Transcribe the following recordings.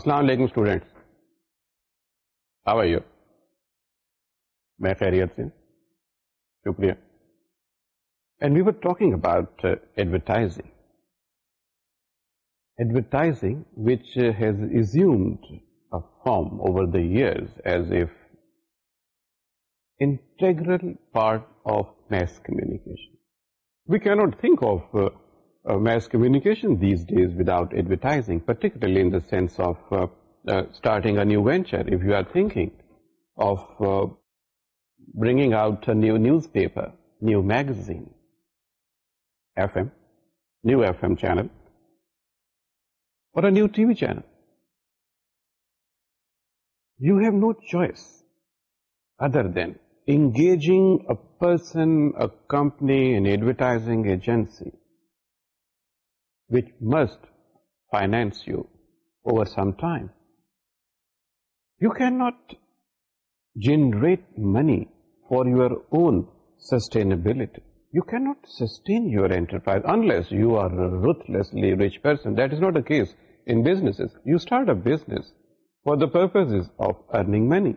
السلام علیکم اسٹوڈینٹس آ بھائی میں خیریت سے شکریہ and we were talking about advertising advertising which has resumed from over the year as a integral part of mass communication we can not think of of uh, mass communication these days without advertising, particularly in the sense of uh, uh, starting a new venture. If you are thinking of bringing out a new newspaper, new magazine, FM, new FM channel, or a new TV channel, you have no choice other than engaging a person, a company, an advertising agency which must finance you over some time. You cannot generate money for your own sustainability. You cannot sustain your enterprise unless you are a ruthlessly rich person. That is not the case in businesses. You start a business for the purposes of earning money,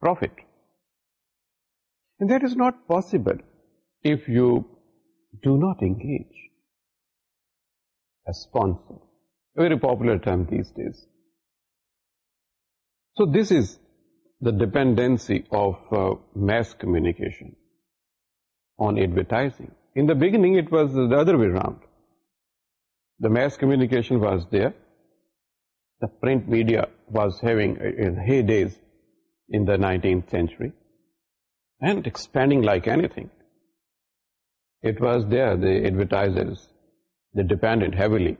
profit. And that is not possible if you do not engage very popular term these days so this is the dependency of mass commercialising وازرا the mass communication was the print media was he and expanding liking the advertise They depended heavily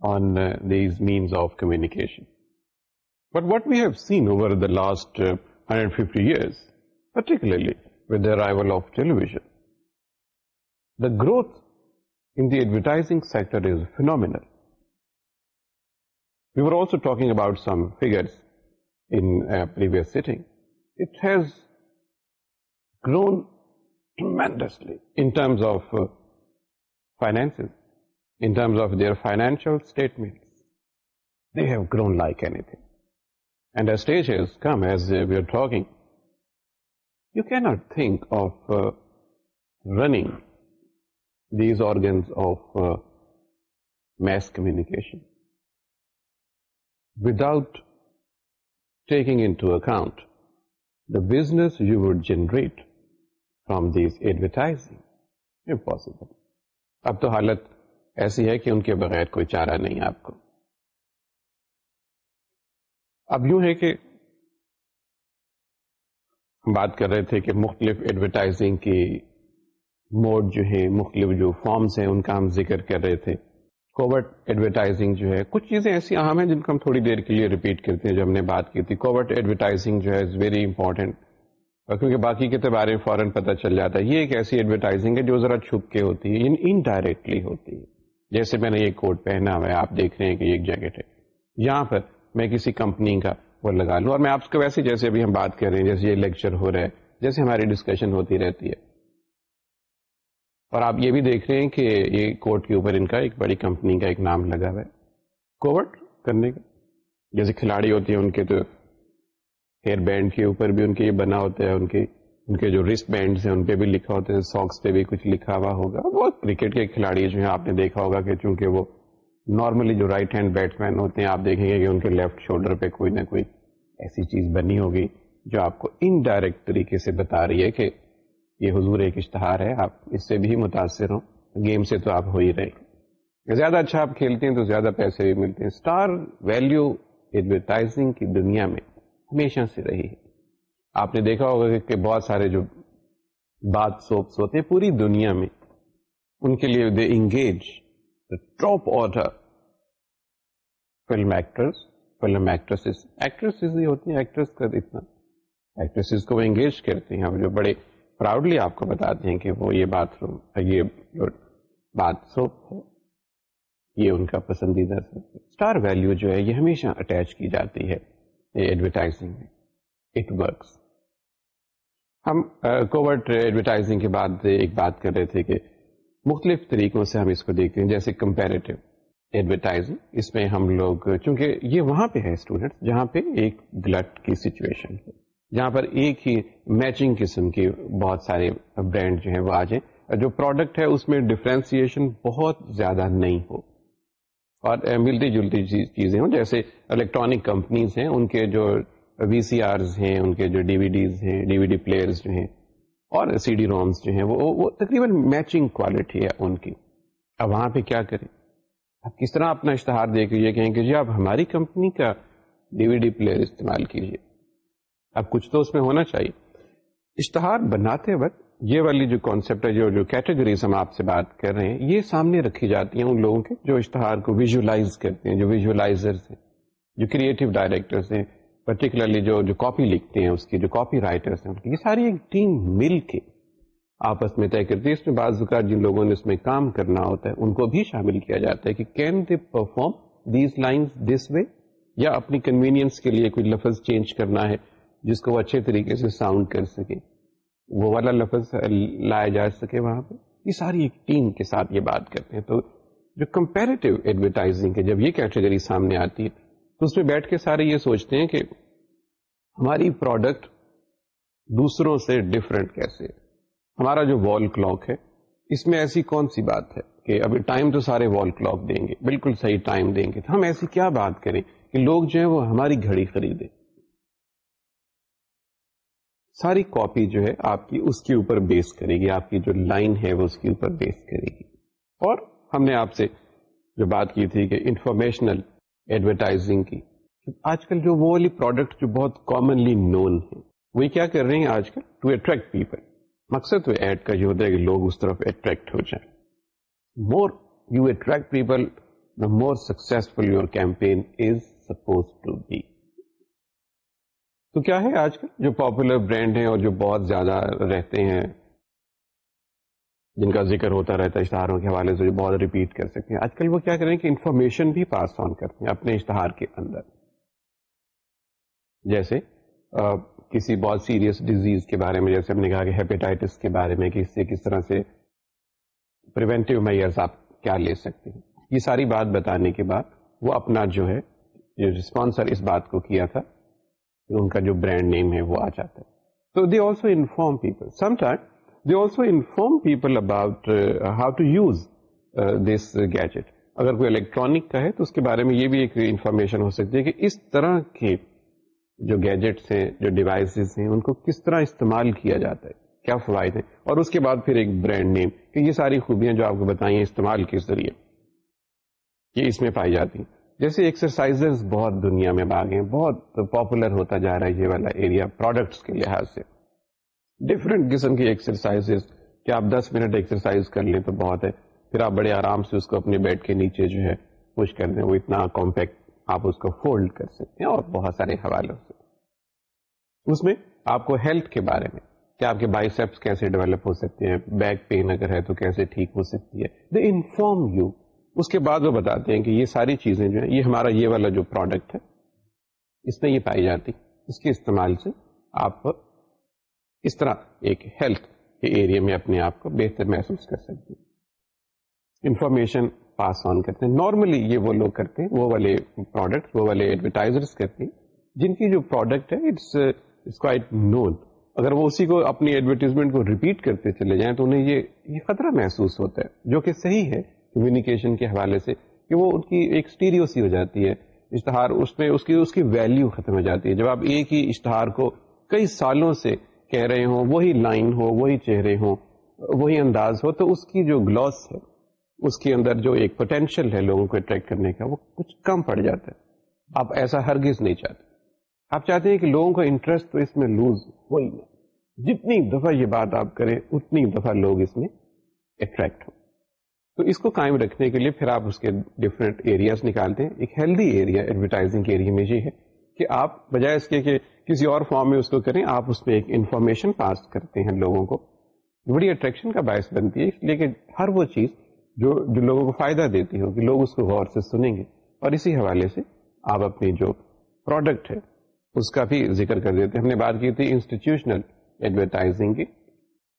on uh, these means of communication. But what we have seen over the last 150 uh, years, particularly with the arrival of television, the growth in the advertising sector is phenomenal. We were also talking about some figures in a previous sitting. It has grown tremendously in terms of uh, finances, in terms of their financial statements, they have grown like anything. And as stage has come, as we are talking, you cannot think of uh, running these organs of uh, mass communication without taking into account the business you would generate from these advertising. Impossible. اب تو حالت ایسی ہے کہ ان کے بغیر کوئی چارہ نہیں آپ کو اب یوں ہے کہ ہم بات کر رہے تھے کہ مختلف ایڈورٹائزنگ کی موڈ جو ہے مختلف جو فارمز ہیں ان کا ہم ذکر کر رہے تھے کوورٹ ایڈورٹائزنگ جو ہے کچھ چیزیں ایسی اہم ہیں جن کو ہم تھوڑی دیر کے لیے ریپیٹ کرتے ہیں جو ہم نے بات کی تھی کوورٹ ایڈورٹائزنگ جو ہے از ویری امپورٹینٹ کیونکہ باقی کے بارے میں فوراً پتہ چل جاتا ہے یہ ایک ایسی ایڈورٹائزنگ ہے جو ذرا چھپ کے ہوتی ہے انڈائریکٹلی یعنی ہوتی ہے جیسے میں نے یہ کوٹ پہنا ہوا ہے آپ دیکھ رہے ہیں کہ یہ ایک جیکٹ ہے یہاں پر میں کسی کمپنی کا وہ لگا لوں اور میں آپ کو ویسے جیسے ابھی ہم بات کر رہے ہیں جیسے یہ لیکچر ہو رہا ہے جیسے ہماری ڈسکشن ہوتی رہتی ہے اور آپ یہ بھی دیکھ رہے ہیں کہ یہ کوٹ کے اوپر ان کا ایک بڑی کمپنی کا ایک نام لگا ہوا ہے کوٹ کرنے کا جیسے کھلاڑی ہوتے ہیں ان کے تو ہیئر بینڈ کے اوپر بھی ان کے یہ بنا ہوتا ہے ان کے ان کے جو رسک بینڈ ہیں ان پہ بھی لکھا ہوتے ہیں ساکس پہ بھی کچھ لکھا ہوا ہوگا بہت کرکٹ کے کھلاڑی جو ہیں آپ نے دیکھا ہوگا کہ چونکہ وہ نارملی جو رائٹ ہینڈ بیٹس مین ہوتے ہیں آپ دیکھیں گے کہ ان کے لیفٹ شولڈر پہ کوئی نہ کوئی ایسی چیز بنی ہوگی جو آپ کو انڈائریکٹ طریقے سے بتا رہی ہے کہ یہ حضور ایک اشتہار ہے آپ اس سے بھی متاثر ہوں گیم سے تو آپ ہو ہی رہے زیادہ اچھا آپ کھیلتے ہیں تو زیادہ پیسے بھی ملتے ہیں اسٹار ویلو ایڈورٹائزنگ کی دنیا میں ہمیشہ سے رہی ہے آپ نے دیکھا ہوگا کہ بہت سارے جو بات سوپس ہوتے ہیں پوری دنیا میں ان کے لیے they engage top order film actress film actress actress actress کا اتنا ایکٹریس کو وہ انگیج کرتے ہیں جو بڑے پراؤڈلی آپ کو بتاتے ہیں کہ وہ یہ بات روم یہ بات سوپ ہے یہ ان کا پسندیدہ اسٹار ویلو جو ہے یہ ہمیشہ اٹیچ کی جاتی ہے ایڈورٹائزنگ اٹ ورکس ہم کوورٹ ایڈورٹائزنگ کے بعد ایک بات کر رہے تھے کہ مختلف طریقوں سے ہم اس کو دیکھتے ہیں جیسے کمپیریٹو ایڈورٹائزنگ اس میں ہم لوگ چونکہ یہ وہاں پہ ہے اسٹوڈینٹس جہاں پہ ایک گلٹ کی سچویشن ہے جہاں پر ایک ہی میچنگ قسم کے بہت سارے برانڈ جو ہیں وہ آ جائیں جو پروڈکٹ ہے اس میں ڈفرینسیشن بہت زیادہ نہیں ہو اور ملتی جلتی چیزیں ہوں جیسے الیکٹرانک کمپنیز ہیں ان کے جو وی سی آرز ہیں ان کے جو ڈی وی ڈیز ہیں ڈی وی ڈی پلیئرز جو ہیں اور سی ڈی رومس جو ہیں وہ وہ تقریباً میچنگ کوالٹی ہے ان کی اب وہاں پہ کیا کریں کس طرح اپنا اشتہار دے کے یہ کہیں کہ جی آپ ہماری کمپنی کا ڈی وی ڈی پلیئر استعمال کیجیے اب کچھ تو اس میں ہونا چاہیے اشتہار بناتے وقت یہ والی جو کانسیپٹ ہے جو کیٹیگریز ہم آپ سے بات کر رہے ہیں یہ سامنے رکھی جاتی ہیں ان لوگوں کے جو اشتہار کو ویژلائز کرتے ہیں جو ہیں جو کریٹو ڈائریکٹرس ہیں پرٹیکولرلی جو جو کاپی لکھتے ہیں اس کی جو کاپی رائٹرس ہیں یہ ساری ایک ٹیم مل کے آپس میں طے کرتی ہے اس میں بعض جن لوگوں نے اس میں کام کرنا ہوتا ہے ان کو بھی شامل کیا جاتا ہے کہ can they perform these line this way یا اپنی کنوینئنس کے لیے کوئی لفظ چینج کرنا ہے جس کو وہ اچھے طریقے سے ساؤنڈ کر سکے وہ والا لفظ لایا جا سکے وہاں پہ یہ ساری ایک ٹیم کے ساتھ یہ بات کرتے ہیں تو جو کمپیریٹیو ایڈورٹائزنگ ہے جب یہ کیٹیگری سامنے آتی ہے تو اس میں بیٹھ کے سارے یہ سوچتے ہیں کہ ہماری پروڈکٹ دوسروں سے ڈفرینٹ کیسے ہمارا جو وال کلاک ہے اس میں ایسی کون سی بات ہے کہ ابھی ٹائم تو سارے وال کلاک دیں گے بالکل صحیح ٹائم دیں گے تو ہم ایسی کیا بات کریں کہ لوگ جو ہے وہ ہماری گھڑی خریدیں ساری کاپی جو ہے آپ کی اس کے اوپر بیس کرے گی آپ کی جو لائن ہے وہ اس کے اوپر بیس کرے گی اور ہم نے آپ سے جو بات کی تھی کہ انفارمیشنل ایڈورٹائزنگ کی آج کل جو وہ والی پروڈکٹ جو بہت کامنلی نون ہے وہ کیا کر رہے ہیں آج کل ٹو اٹریکٹ پیپل مقصد ایڈ کا یہ ہوتا ہے کہ لوگ اس طرف اٹریکٹ ہو جائیں more you attract people the more successful your campaign is suppose to be تو کیا ہے آج کل جو پاپولر برانڈ ہیں اور جو بہت زیادہ رہتے ہیں جن کا ذکر ہوتا رہتا ہے اشتہاروں کے حوالے سے جو بہت ریپیٹ کر سکتے ہیں آج کل وہ کیا کریں کہ انفارمیشن بھی پاس آن کرتے ہیں اپنے اشتہار کے اندر جیسے آ, کسی بہت سیریس ڈیزیز کے بارے میں جیسے ہم نے کہا کہ ہیپیٹائٹس کے بارے میں کہ اس سے کس طرح سے پریونٹیو میئرز آپ کیا لے سکتے ہیں یہ ساری بات بتانے کے بعد وہ اپنا جو ہے جو رسپانسر اس بات کو کیا تھا ان کا جو برانڈ نیم ہے وہ آ جاتا ہے تو they also inform people some time they also inform people about how to use this gadget اگر کوئی الیکٹرانک کا ہے تو اس کے بارے میں یہ بھی ایک انفارمیشن ہو سکتی ہے کہ اس طرح کے جو گیجٹس ہیں جو ڈیوائسز ہیں ان کو کس طرح استعمال کیا جاتا ہے کیا فوائد ہیں اور اس کے بعد پھر ایک برانڈ نیم کہ یہ ساری خوبیاں جو آپ کو ہیں استعمال کے ذریعے یہ اس میں پائی جاتی ہیں جیسے ایکسرسائز بہت دنیا میں ہیں بہت پاپولر ہوتا جا رہا ہے یہ والا ایریا پروڈکٹس کے لحاظ سے ڈفرینٹ قسم کی ایکسرسائز کیا آپ دس منٹ ایکسرسائز کر لیں تو بہت ہے پھر آپ بڑے آرام سے اس کو اپنے بیڈ کے نیچے جو ہے پوش کر دیں وہ اتنا کمپیکٹ آپ اس کو فولڈ کر سکتے ہیں اور بہت سارے حوالوں سے اس میں آپ کو ہیلتھ کے بارے میں کیا آپ کے بائیسپس کیسے ڈیولپ ہو سکتے ہیں بیک پین اگر ہے تو کیسے ٹھیک ہو سکتی ہے دے انفارم یو اس کے بعد وہ بتاتے ہیں کہ یہ ساری چیزیں جو ہیں یہ ہمارا یہ والا جو پروڈکٹ ہے اس میں یہ پائی جاتی اس کے استعمال سے آپ اس طرح ایک ہیلتھ کے ایریا میں اپنے آپ کو بہتر محسوس کر سکتے ہیں انفارمیشن پاس آن کرتے ہیں نارملی یہ وہ لوگ کرتے ہیں وہ والے پروڈکٹ وہ والے ایڈورٹائزرس کرتے ہیں جن کی جو پروڈکٹ ہے اٹس اٹس کوائٹ نون اگر وہ اسی کو اپنی ایڈورٹیزمنٹ کو ریپیٹ کرتے چلے جائیں تو انہیں یہ خطرہ محسوس ہوتا ہے جو کہ صحیح ہے کمیونیکیشن کے حوالے سے کہ وہ ان کی ایک سی ہو جاتی ہے اشتہار اس میں اس کی اس کی ویلیو ختم ہو جاتی ہے جب آپ ایک ہی اشتہار کو کئی سالوں سے کہہ رہے ہوں وہی لائن ہو وہی چہرے ہوں وہی انداز ہو تو اس کی جو گلاس ہے اس کے اندر جو ایک پوٹینشیل ہے لوگوں کو اٹریکٹ کرنے کا وہ کچھ کم پڑ جاتا ہے آپ ایسا ہرگز نہیں چاہتے آپ چاہتے ہیں کہ لوگوں کا انٹرسٹ تو اس میں لوز ہو ہی نہیں جتنی دفعہ یہ بات آپ کریں اتنی دفعہ لوگ اس میں اٹریکٹ ہوں تو اس کو قائم رکھنے کے لیے پھر آپ اس کے ڈفرینٹ ایریاز نکالتے ہیں ایک ہیلدی ایریا ایڈورٹائزنگ کے ایریا میں یہ ہے کہ آپ بجائے اس کے کہ کسی اور فارم میں اس کو کریں آپ اس میں ایک انفارمیشن پاس کرتے ہیں لوگوں کو بڑی اٹریکشن کا باعث بنتی ہے لیکن ہر وہ چیز جو جو لوگوں کو فائدہ دیتی ہو کہ لوگ اس کو غور سے سنیں گے اور اسی حوالے سے آپ اپنی جو پروڈکٹ ہے اس کا بھی ذکر کر دیتے ہیں ہم نے بات کی تھی انسٹیٹیوشنل ایڈورٹائزنگ کی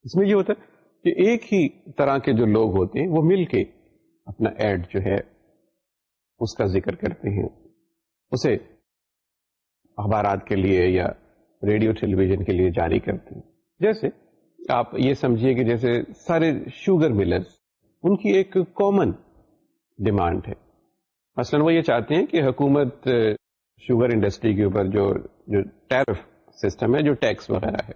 اس میں یہ ہوتا ہے کہ ایک ہی طرح کے جو لوگ ہوتے ہیں وہ مل کے اپنا ایڈ جو ہے اس کا ذکر کرتے ہیں اسے اخبارات کے لیے یا ریڈیو ٹیلی ویژن کے لیے جاری کرتے ہیں جیسے آپ یہ سمجھیے کہ جیسے سارے شوگر ملرز ان کی ایک کامن ڈیمانڈ ہے مثلا وہ یہ چاہتے ہیں کہ حکومت شوگر انڈسٹری کے اوپر جو جو ٹیرف سسٹم ہے جو ٹیکس وغیرہ ہے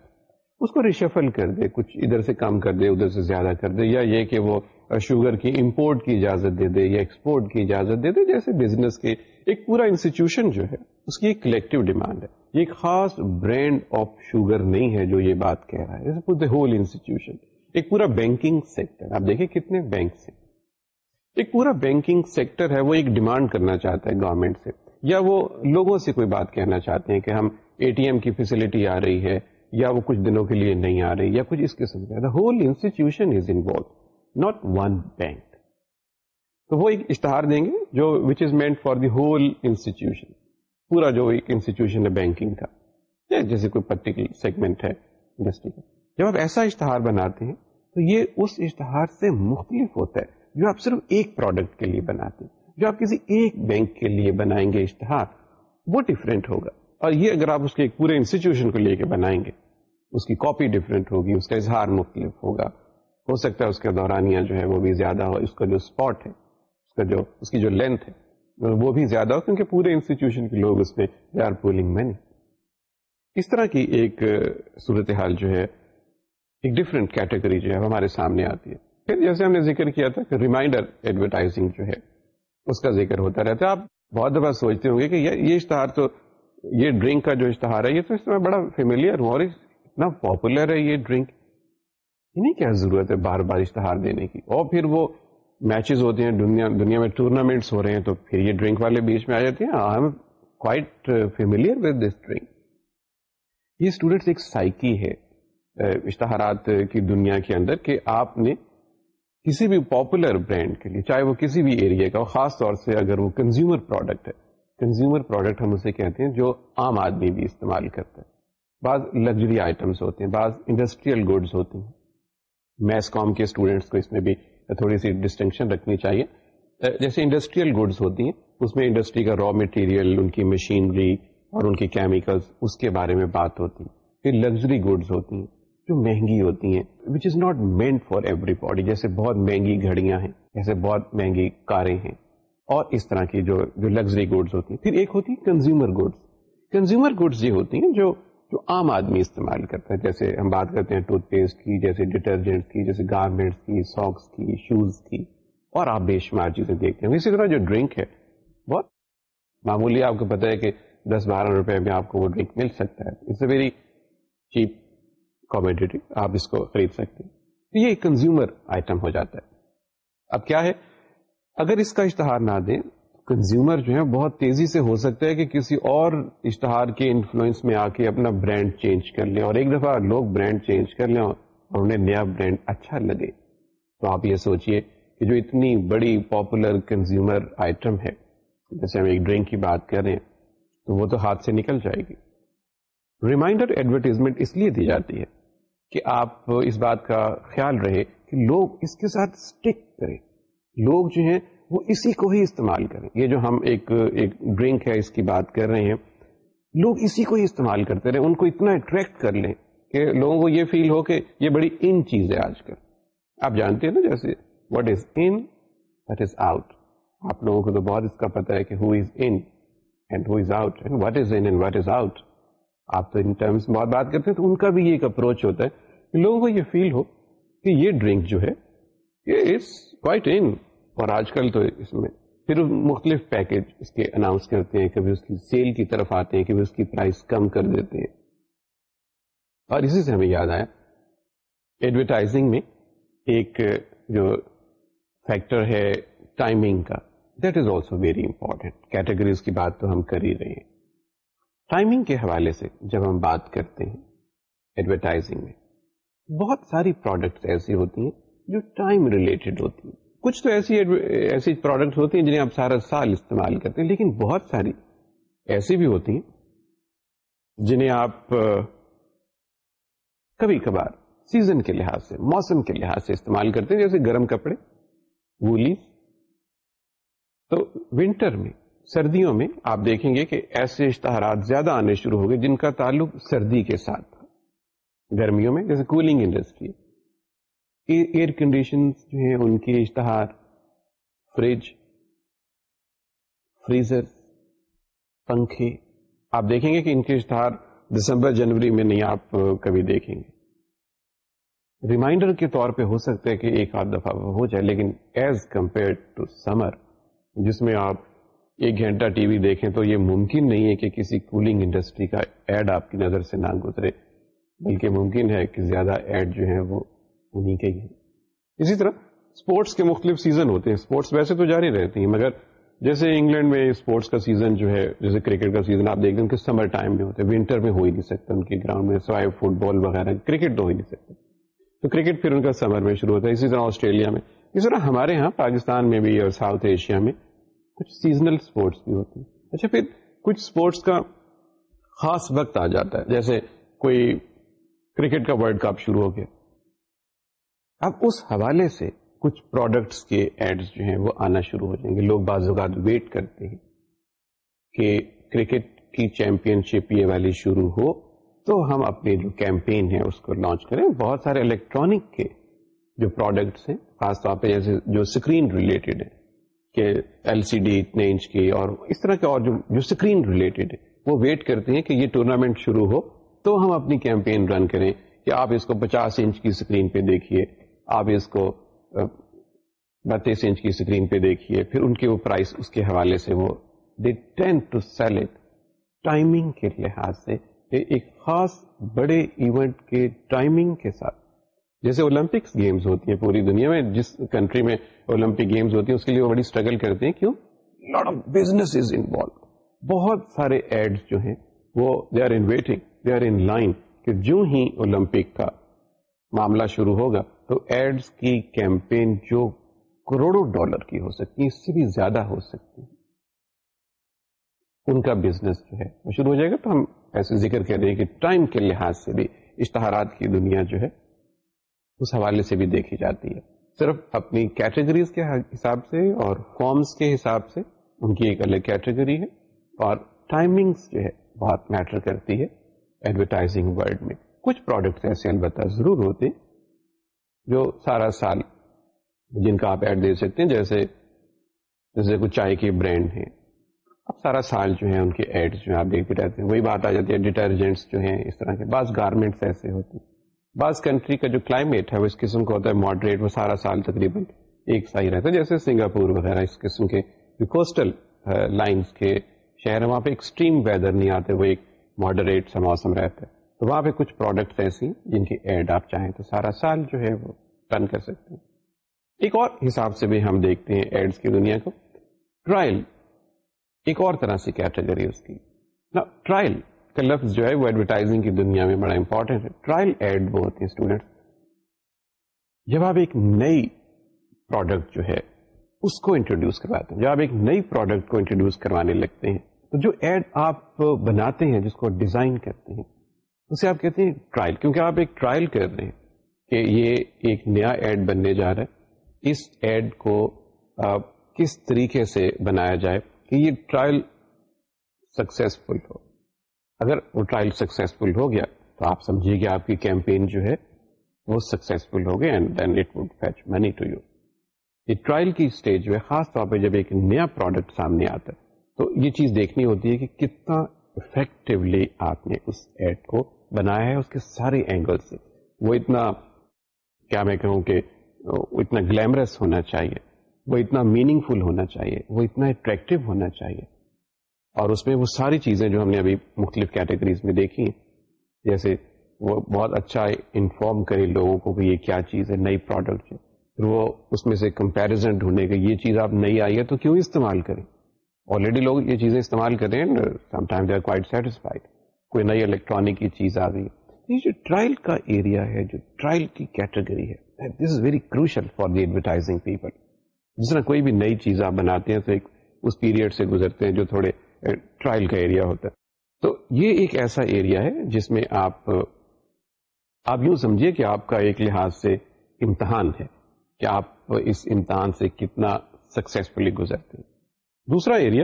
اس کو ریشفل کر دے کچھ ادھر سے کم کر دے ادھر سے زیادہ کر دے یا یہ کہ وہ شوگر کی امپورٹ کی اجازت دے دے یا ایکسپورٹ کی اجازت دے دے جیسے بزنس کے ایک پورا انسٹیٹیوشن جو ہے اس کی ایک کلیکٹو ڈیمانڈ ہے یہ ایک خاص برانڈ آف شوگر نہیں ہے جو یہ بات کہہ رہا ہے دا ہول انسٹیٹیوشن ایک پورا بینکنگ سیکٹر آپ دیکھیں کتنے بینکس ایک پورا بینکنگ سیکٹر ہے وہ ایک ڈیمانڈ کرنا چاہتا ہے گورنمنٹ سے یا وہ لوگوں سے کوئی بات کہنا چاہتے ہیں کہ ہم اے ٹی ایم کی فیسلٹی آ رہی ہے یا وہ کچھ دنوں کے لیے نہیں آ رہے یا کچھ اس قسم کا whole institution is involve not one bank تو وہ ایک اشتہار دیں گے جو which is meant for the whole institution پورا جو ایک انسٹیٹیوشن ہے بینکنگ کا جیسے کوئی پرٹیکولر سیگمنٹ ہے انڈسٹری کا جب آپ ایسا اشتہار بناتے ہیں تو یہ اس اشتہار سے مختلف ہوتا ہے جو آپ صرف ایک پروڈکٹ کے لیے بناتے ہیں جو آپ کسی ایک بینک کے لیے بنائیں گے اشتہار وہ ڈفرینٹ ہوگا اور یہ اگر آپ اس کے پورے انسٹیٹیوشن کو لے کے بنائیں گے اس کی کاپی ڈفرینٹ ہوگی اس کا اظہار مختلف ہوگا ہو سکتا ہے اس جو ہے وہ بھی زیادہ ہو ہو اس اس اس کا کا جو جو جو اسپاٹ ہے ہے کی لینتھ وہ بھی زیادہ کیونکہ پورے انسٹیٹیوشن کے لوگ اس میں دے آر پولنگ مینی اس طرح کی ایک صورتحال جو ہے ایک ڈفرینٹ کیٹیگری جو ہے ہمارے سامنے آتی ہے پھر جیسے ہم نے ذکر کیا تھا کہ ریمائنڈر ایڈورٹائزنگ جو ہے اس کا ذکر ہوتا رہتا ہے آپ بہت دفعہ سوچتے ہوں گے کہ یہ اشتہار تو یہ ڈرنک کا جو اشتہار ہے یہ تو اس میں بڑا فیملیئر ہوں اور اتنا پاپولر ہے یہ ڈرنک انہیں کیا ضرورت ہے بار بار اشتہار دینے کی اور پھر وہ میچز ہوتے ہیں دنیا دنیا میں ٹورنامنٹس ہو رہے ہیں تو پھر یہ ڈرنک والے بیچ میں آ جاتے ہیں I am quite familiar this drink یہ اسٹوڈینٹس ایک سائکی ہے اشتہارات کی دنیا کے اندر کہ آپ نے کسی بھی پاپولر برانڈ کے لیے چاہے وہ کسی بھی ایریا کا خاص طور سے اگر وہ کنزیومر پروڈکٹ ہے کنزیومر پروڈکٹ ہم اسے کہتے ہیں جو عام آدمی بھی استعمال کرتا ہے بعض لگژری آئٹمس ہوتے ہیں بعض انڈسٹریل گوڈس ہوتے ہیں میس کام کے اسٹوڈینٹس کو اس میں بھی تھوڑی سی ڈسٹنکشن رکھنی چاہیے جیسے انڈسٹریل گڈس ہوتی ہیں اس میں انڈسٹری کا را مٹیریل ان کی مشینری اور ان کی کیمیکلس اس کے بارے میں بات ہوتی ہے پھر لگژری گڈس ہوتی ہیں جو مہنگی ہوتی ہیں which is not meant for everybody جیسے بہت مہنگی گھڑیاں ہیں جیسے بہت مہنگی کاریں ہیں اور اس طرح کی جو جو لگزری گوڈز ہوتی ہیں پھر ایک ہوتی ہے کنزیومر گوڈز کنزیومر گوڈز یہ ہوتی ہیں جو جو عام آدمی استعمال کرتا ہے جیسے ہم بات کرتے ہیں ٹوتھ پیسٹ کی جیسے ڈیٹرجینٹس کی جیسے گارمنٹس کی ساکس کی شوز کی اور آپ بے شمار چیزیں دیکھتے ہیں اسی طرح جو ڈرنک ہے بہت معمولی آپ کو پتہ ہے کہ دس بارہ روپے میں آپ کو وہ ڈرنک مل سکتا ہے اٹس اے ویری چیپ آپ اس کو خرید سکتے ہیں تو یہ کنزیومر آئٹم ہو جاتا ہے اب کیا ہے اگر اس کا اشتہار نہ دیں کنزیومر جو ہے بہت تیزی سے ہو سکتا ہے کہ کسی اور اشتہار کے انفلوئنس میں آ کے اپنا برانڈ چینج کر لیں اور ایک دفعہ لوگ برانڈ چینج کر لیں اور انہیں نیا برانڈ اچھا لگے تو آپ یہ سوچئے کہ جو اتنی بڑی پاپولر کنزیومر آئٹم ہے جیسے ہم ایک ڈرنک کی بات کر رہے ہیں تو وہ تو ہاتھ سے نکل جائے گی ریمائنڈر ایڈورٹیزمنٹ اس لیے دی جاتی ہے کہ آپ اس بات کا خیال رہے کہ لوگ اس کے ساتھ اسٹک کریں لوگ جو ہیں وہ اسی کو ہی استعمال کریں یہ جو ہم ایک ایک ڈرنک ہے اس کی بات کر رہے ہیں لوگ اسی کو ہی استعمال کرتے رہے ان کو اتنا اٹریکٹ کر لیں کہ لوگوں کو یہ فیل ہو کہ یہ بڑی ان چیز ہے آج کل آپ جانتے ہیں نا جیسے what is in what is out آپ لوگوں کو تو بہت اس کا پتا ہے کہ who is in and who is out and what is in is out آپ تو ان ٹرمس بہت بات کرتے ہیں تو ان کا بھی یہ ایک اپروچ ہوتا ہے کہ لوگوں کو یہ فیل ہو کہ یہ ڈرنک جو ہے یہ از کوائٹ ان اور آج کل تو اس میں پھر مختلف پیکج اس کے اناؤنس کرتے ہیں کبھی اس کی سیل کی طرف آتے ہیں کبھی اس کی پرائز کم کر دیتے ہیں اور اسی سے ہمیں یاد آیا ایڈورٹائزنگ میں ایک جو فیکٹر ہے ٹائمنگ کا that is also very important categories کی بات تو ہم کر ہی رہے ہیں ٹائمنگ کے حوالے سے جب ہم بات کرتے ہیں ایڈورٹائزنگ میں بہت ساری پروڈکٹس ایسی ہوتی ہیں جو ٹائم ریلیٹڈ ہوتی ہیں کچھ تو ایسی ایسی پروڈکٹ ہوتی ہیں جنہیں آپ سارا سال استعمال کرتے ہیں لیکن بہت ساری ایسی بھی ہوتی ہیں جنہیں آپ کبھی کبھار سیزن کے لحاظ سے موسم کے لحاظ سے استعمال کرتے ہیں جیسے گرم کپڑے وولی تو ونٹر میں سردیوں میں آپ دیکھیں گے کہ ایسے اشتہارات زیادہ آنے شروع ہو گئے جن کا تعلق سردی کے ساتھ تھا گرمیوں میں جیسے کولنگ انڈسٹری ایئر کنڈیشن جو ہیں ان کے اشتہار فریج فریزر پنکھے آپ دیکھیں گے کہ ان کے اشتہار دسمبر جنوری میں نہیں آپ کبھی دیکھیں گے ریمائنڈر کے طور پہ ہو سکتا ہے کہ ایک آدھ دفعہ ہو جائے لیکن ایز کمپیئر ٹو سمر جس میں آپ ایک گھنٹہ ٹی وی دیکھیں تو یہ ممکن نہیں ہے کہ کسی کولنگ انڈسٹری کا ایڈ آپ کی نظر سے نہ گزرے بلکہ ممکن ہے کہ زیادہ ایڈ جو ہیں وہ کے ہی اسی طرح اسپورٹس کے مختلف سیزن ہوتے ہیں اسپورٹس ویسے تو جاری رہتے ہیں مگر جیسے انگلینڈ میں اسپورٹس کا سیزن جو ہے جیسے کرکٹ کا سیزن آپ دیکھ ہیں کہ سمر ٹائم میں ہوتا ہے ونٹر میں ہو ہی نہیں سکتا ان کے گراؤنڈ میں سوائے فٹ بال وغیرہ کرکٹ تو ہو ہی نہیں سکتا تو کرکٹ پھر ان کا سمر میں شروع ہوتا ہے اسی طرح آسٹریلیا میں اسی طرح ہمارے ہاں پاکستان میں بھی اور ساؤتھ ایشیا میں کچھ سیزنل اسپورٹس بھی ہوتے ہیں اچھا پھر کچھ اسپورٹس کا خاص وقت آ جاتا ہے جیسے کوئی کرکٹ کا ورلڈ کپ شروع ہو گیا اب اس حوالے سے کچھ پروڈکٹس کے ایڈز جو ہیں وہ آنا شروع ہو جائیں گے لوگ بعض اوقات ویٹ کرتے ہیں کہ کرکٹ کی چیمپئن شپ یہ والی شروع ہو تو ہم اپنی جو کیمپین ہے اس کو لانچ کریں بہت سارے الیکٹرانک کے جو پروڈکٹس ہیں خاص طور پہ جیسے جو اسکرین ریلیٹڈ ہے کہ ایل سی ڈی اتنے انچ کی اور اس طرح کے اور جو اسکرین ریلیٹڈ ہے وہ ویٹ کرتے ہیں کہ یہ ٹورنامنٹ شروع ہو تو ہم اپنی کیمپین رن کریں کہ آپ اس کو پچاس انچ کی اسکرین پہ دیکھیے آپ اس کو بتیس انچ کی اسکرین پہ دیکھیے پھر ان کے وہ پرائز اس کے حوالے سے وہ سیل اٹ ٹائمنگ کے لحاظ سے ایک خاص بڑے ایونٹ کے ٹائمنگ کے ساتھ جیسے اولمپکس گیمز ہوتی ہیں پوری دنیا میں جس کنٹری میں اولمپک گیمز ہوتی ہیں اس کے لیے وہ بڑی اسٹرگل کرتے ہیں کیوں lot of business is involve بہت سارے ایڈ جو ہیں وہ they are in waiting they are in line کہ جو ہی اولمپک کا معاملہ شروع ہوگا تو ایڈز کی کیمپین جو کروڑوں ڈالر کی ہو سکتی اس سے بھی زیادہ ہو سکتی ان کا بزنس جو ہے وہ شروع ہو جائے گا تو ہم ایسے ذکر کر رہے ہیں کہ ٹائم کے لحاظ سے بھی اشتہارات کی دنیا جو ہے اس حوالے سے بھی دیکھی جاتی ہے صرف اپنی کیٹیگریز کے حساب سے اور فارمس کے حساب سے ان کی ایک الگ کیٹیگری ہے اور ٹائمنگز جو ہے بہت میٹر کرتی ہے ایڈورٹائزنگ ورلڈ میں کچھ پروڈکٹس ایسے البتہ ضرور ہوتے ہیں جو سارا سال جن کا آپ ایڈ دے سکتے ہیں جیسے جیسے کچھ چائے کے برانڈ ہیں اب سارا سال جو ہے ان کے ایڈ جو آپ دیکھتے رہتے ہیں وہی بات آ جاتی ہے ڈیٹرجینٹس جو ہیں اس طرح کے بعض گارمنٹس ایسے ہوتے ہیں بعض کنٹری کا جو کلائمیٹ ہے وہ اس قسم کا ہوتا ہے ماڈریٹ وہ سارا سال تقریباً ایک سا ہی رہتا ہے جیسے سنگاپور وغیرہ اس قسم کے کوسٹل لائنس کے شہر وہاں پہ ایکسٹریم ویدر نہیں آتے وہ ایک ماڈریٹ سا موسم رہتا ہے تو وہاں پہ کچھ پروڈکٹس ایسی جن کی ایڈ آپ چاہیں تو سارا سال جو ہے وہ رن کر سکتے ہیں ایک اور حساب سے بھی ہم دیکھتے ہیں ایڈز کی دنیا کو ٹرائل ایک اور طرح سے کیٹیگری اس کی ٹرائل کا لفظ جو ہے وہ ایڈورٹائزنگ کی دنیا میں بڑا ہے ٹرائل ایڈ وہ ہیں جب آپ ایک نئی پروڈکٹ جو ہے اس کو انٹروڈیوس کرواتے ہیں جب آپ ایک نئی پروڈکٹ کو انٹروڈیوس کروانے لگتے ہیں تو جو ایڈ آپ بناتے ہیں جس کو ڈیزائن کرتے ہیں اسے آپ کہتے ہیں ٹرائل کیونکہ آپ ایک ٹرائل کر رہے ہیں کہ یہ ایک نیا ایڈ بننے جا رہا ہے اس ایڈ کو کس طریقے سے بنایا جائے کہ یہ ٹرائل سکسیسفل ہو اگر وہ ٹرائل سکسیسفل ہو گیا تو آپ سمجھیے کہ آپ کی کیمپین جو ہے وہ سکسیسفل ہو گیا ٹرائل کی اسٹیج میں خاص طور پہ جب ایک نیا پروڈکٹ سامنے آتا ہے تو یہ چیز دیکھنی ہوتی ہے کہ کتنا افیکٹولی آپ نے اس ایڈ کو بنایا ہے اس کے سارے اینگل سے وہ اتنا کیا میں کہوں کہ وہ اتنا گلیمرس ہونا چاہیے وہ اتنا میننگ فل ہونا چاہیے وہ اتنا اٹریکٹیو ہونا چاہیے اور اس میں وہ ساری چیزیں جو ہم نے ابھی مختلف کیٹیگریز میں دیکھی ہیں جیسے وہ بہت اچھا انفارم کرے لوگوں کو کہ یہ کیا چیز ہے نئی پروڈکٹ ہے پھر وہ اس میں سے کمپیریزن ڈھونڈے گا یہ چیز آپ نئی آئی ہے تو کیوں استعمال کریں آلریڈی لوگ یہ چیزیں استعمال کریں کوئی نئی الیکٹرانک کی چیز آ گئی یہ جو ٹرائل کا ایریا ہے جو ٹرائل کی کیٹیگری ہے this is very crucial for the advertising people جس طرح کوئی بھی نئی چیز آپ بناتے ہیں تو ایک اس پیریڈ سے گزرتے ہیں جو تھوڑے ٹرائل eh, کا ایریا ہوتا ہے تو یہ ایک ایسا ایریا ہے جس میں آپ آپ یوں سمجھیے کہ آپ کا ایک لحاظ سے امتحان ہے کہ آپ اس امتحان سے کتنا سکسیسفلی گزرتے ہیں دوسرا ایریا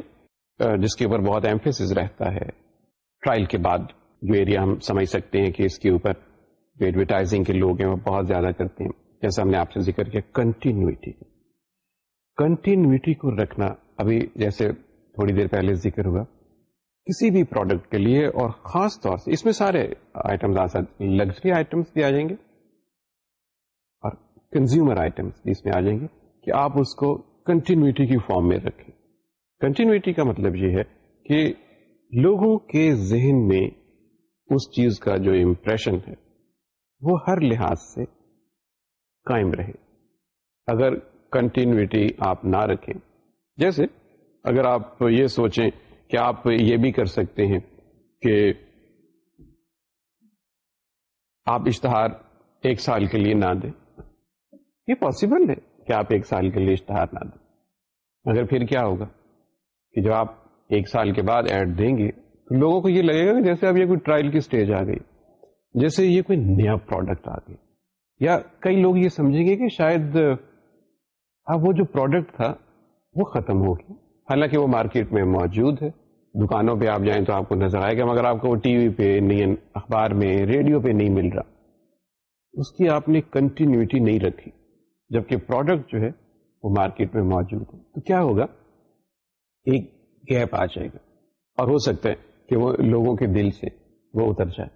eh, جس کے اوپر بہت ایمفیس رہتا ہے ٹرائل کے بعد جو ایریا ہم سمجھ سکتے ہیں کہ اس کے اوپر جو ایڈورٹائزنگ کے لوگ ہیں وہ بہت زیادہ کرتے ہیں جیسا ہم نے آپ سے ذکر کیا کنٹینیوٹی کنٹینیوٹی کو رکھنا ابھی جیسے تھوڑی دیر پہلے ذکر ہوا کسی بھی پروڈکٹ کے لیے اور خاص طور سے اس میں سارے آئٹمس آ سکتے ہیں لگژری آئٹمس بھی آ جائیں گے اور کنزیومر آئٹمس بھی اس میں آ جائیں گے کہ آپ اس کو کنٹینیوٹی کی فارم میں رکھیں کنٹینیوٹی کا مطلب یہ ہے کہ لوگوں کے ذہن میں اس چیز کا جو امپریشن ہے وہ ہر لحاظ سے قائم رہے اگر کنٹینیوٹی آپ نہ رکھیں جیسے اگر آپ یہ سوچیں کہ آپ یہ بھی کر سکتے ہیں کہ آپ اشتہار ایک سال کے لیے نہ دیں یہ پاسبل ہے کہ آپ ایک سال کے لیے اشتہار نہ دیں مگر پھر کیا ہوگا کہ جب آپ ایک سال کے بعد ایڈ دیں گے لوگوں کو یہ لگے گا کہ جیسے اب یہ کوئی ٹرائل کی اسٹیج آ گئی جیسے یہ کوئی نیا پروڈکٹ آ گیا یا کئی لوگ یہ سمجھیں گے کہ شاید اب وہ جو پروڈکٹ تھا وہ ختم ہو گیا حالانکہ وہ مارکیٹ میں موجود ہے دکانوں پہ آپ جائیں تو آپ کو نظر آئے گا مگر آپ کو وہ ٹی وی پہ نہیں اخبار میں ریڈیو پہ نہیں مل رہا اس کی آپ نے کنٹینیوٹی نہیں رکھی جبکہ پروڈکٹ جو ہے وہ مارکیٹ میں موجود ہے تو کیا ہوگا ایک گیپ آ جائے گا اور ہو سکتا ہے کہ وہ لوگوں کے دل سے وہ اتر جائے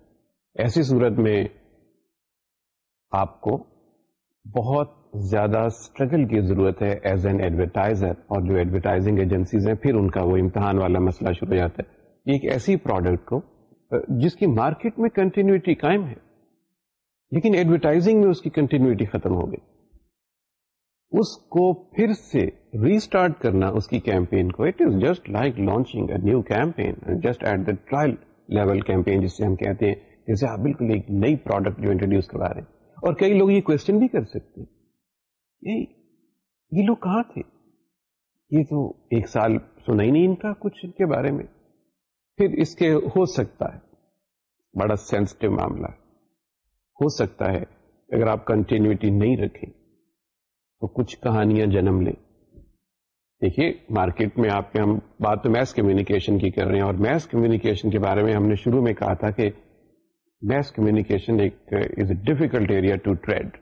ایسی صورت میں آپ کو بہت زیادہ اسٹرگل کی ضرورت ہے ایز این ایڈورٹائزر اور جو ایڈورٹائزنگ ایجنسیز ہیں پھر ان کا وہ امتحان والا مسئلہ شروع ہو جاتا ہے ایک ایسی پروڈکٹ کو جس کی مارکیٹ میں کنٹینیوٹی قائم ہے لیکن ایڈورٹائزنگ میں اس کی کنٹینیوٹی ختم ہو گئی اس کو پھر سے ریسٹارٹ کرنا اس کی کیمپین کو it is just like launching a new campaign just at the trial level campaign جسے ہم کہتے ہیں جیسے آپ بالکل ایک نئی پروڈکٹ جو انٹروڈیوس کرا رہے ہیں اور کئی لوگ یہ کوشچن بھی کر سکتے ہیں یہ لوگ کہاں تھے یہ تو ایک سال سنا ہی نہیں ان کا کچھ ان کے بارے میں پھر اس کے ہو سکتا ہے بڑا سینسٹیو معاملہ ہو سکتا ہے اگر آپ کنٹینیوٹی نہیں رکھیں کچھ کہانیاں جنم لیں دیکھیے مارکیٹ میں آپ کے ہم بات تو میس کمیونیکیشن کی کر رہے ہیں اور میس کمیونیکیشن کے بارے میں ہم نے شروع میں کہا تھا کہ میس کمیونیکیشن ایک is a difficult area to trade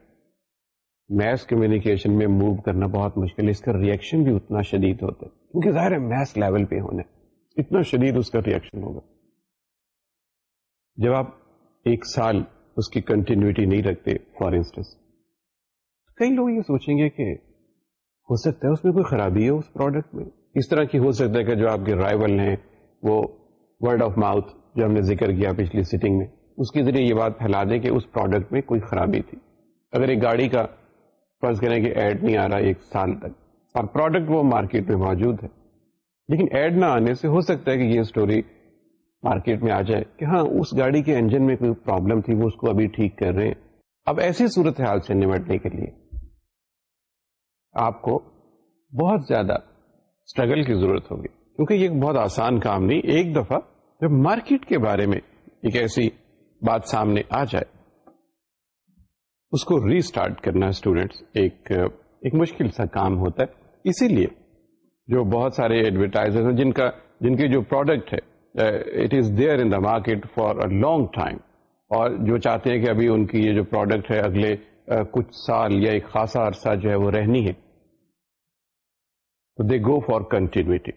mass communication میں موو کرنا بہت مشکل ہے اس کا ریئیکشن بھی اتنا شدید ہوتا ہے کیونکہ ظاہر ہے میس لیول پہ ہونا اتنا شدید اس کا ریئیکشن ہوگا جب آپ ایک سال اس کی کنٹینیوٹی نہیں رکھتے فار انسٹنس کئی لوگ یہ سوچیں گے کہ ہو سکتا ہے اس میں کوئی خرابی ہے اس پروڈکٹ میں اس طرح کی ہو سکتا ہے کہ جو آپ کے رائول ہیں وہ ورڈ آف ماؤتھ جو ہم نے ذکر کیا پچھلی سیٹنگ میں اس کے ذریعے یہ بات پھیلا دیں کہ اس پروڈکٹ میں کوئی خرابی تھی اگر ایک گاڑی کا فرض کریں کہ ایڈ نہیں آ رہا ایک سال تک اور پروڈکٹ وہ مارکیٹ میں موجود ہے لیکن ایڈ نہ آنے سے ہو سکتا ہے کہ یہ اسٹوری مارکیٹ میں آ جائے کہ ہاں اس گاڑی کے انجن میں کوئی پرابلم تھی وہ اس کو ابھی ٹھیک کر رہے ہیں اب ایسی صورت حال سے نمٹنے کے لیے آپ کو بہت زیادہ اسٹرگل کی ضرورت ہوگی کیونکہ یہ بہت آسان کام نہیں ایک دفعہ جب مارکیٹ کے بارے میں ایک ایسی بات سامنے آ جائے اس کو ری اسٹارٹ کرنا اسٹوڈینٹس ایک ایک مشکل سا کام ہوتا ہے اسی لیے جو بہت سارے ایڈورٹائزر ہیں جن کا جن کے جو پروڈکٹ ہے it is there in the market for a long time اور جو چاہتے ہیں کہ ابھی ان کی یہ جو پروڈکٹ ہے اگلے کچھ سال یا ایک خاصا عرصہ جو ہے وہ رہنی ہے تو دے گو فار کنٹینیوٹی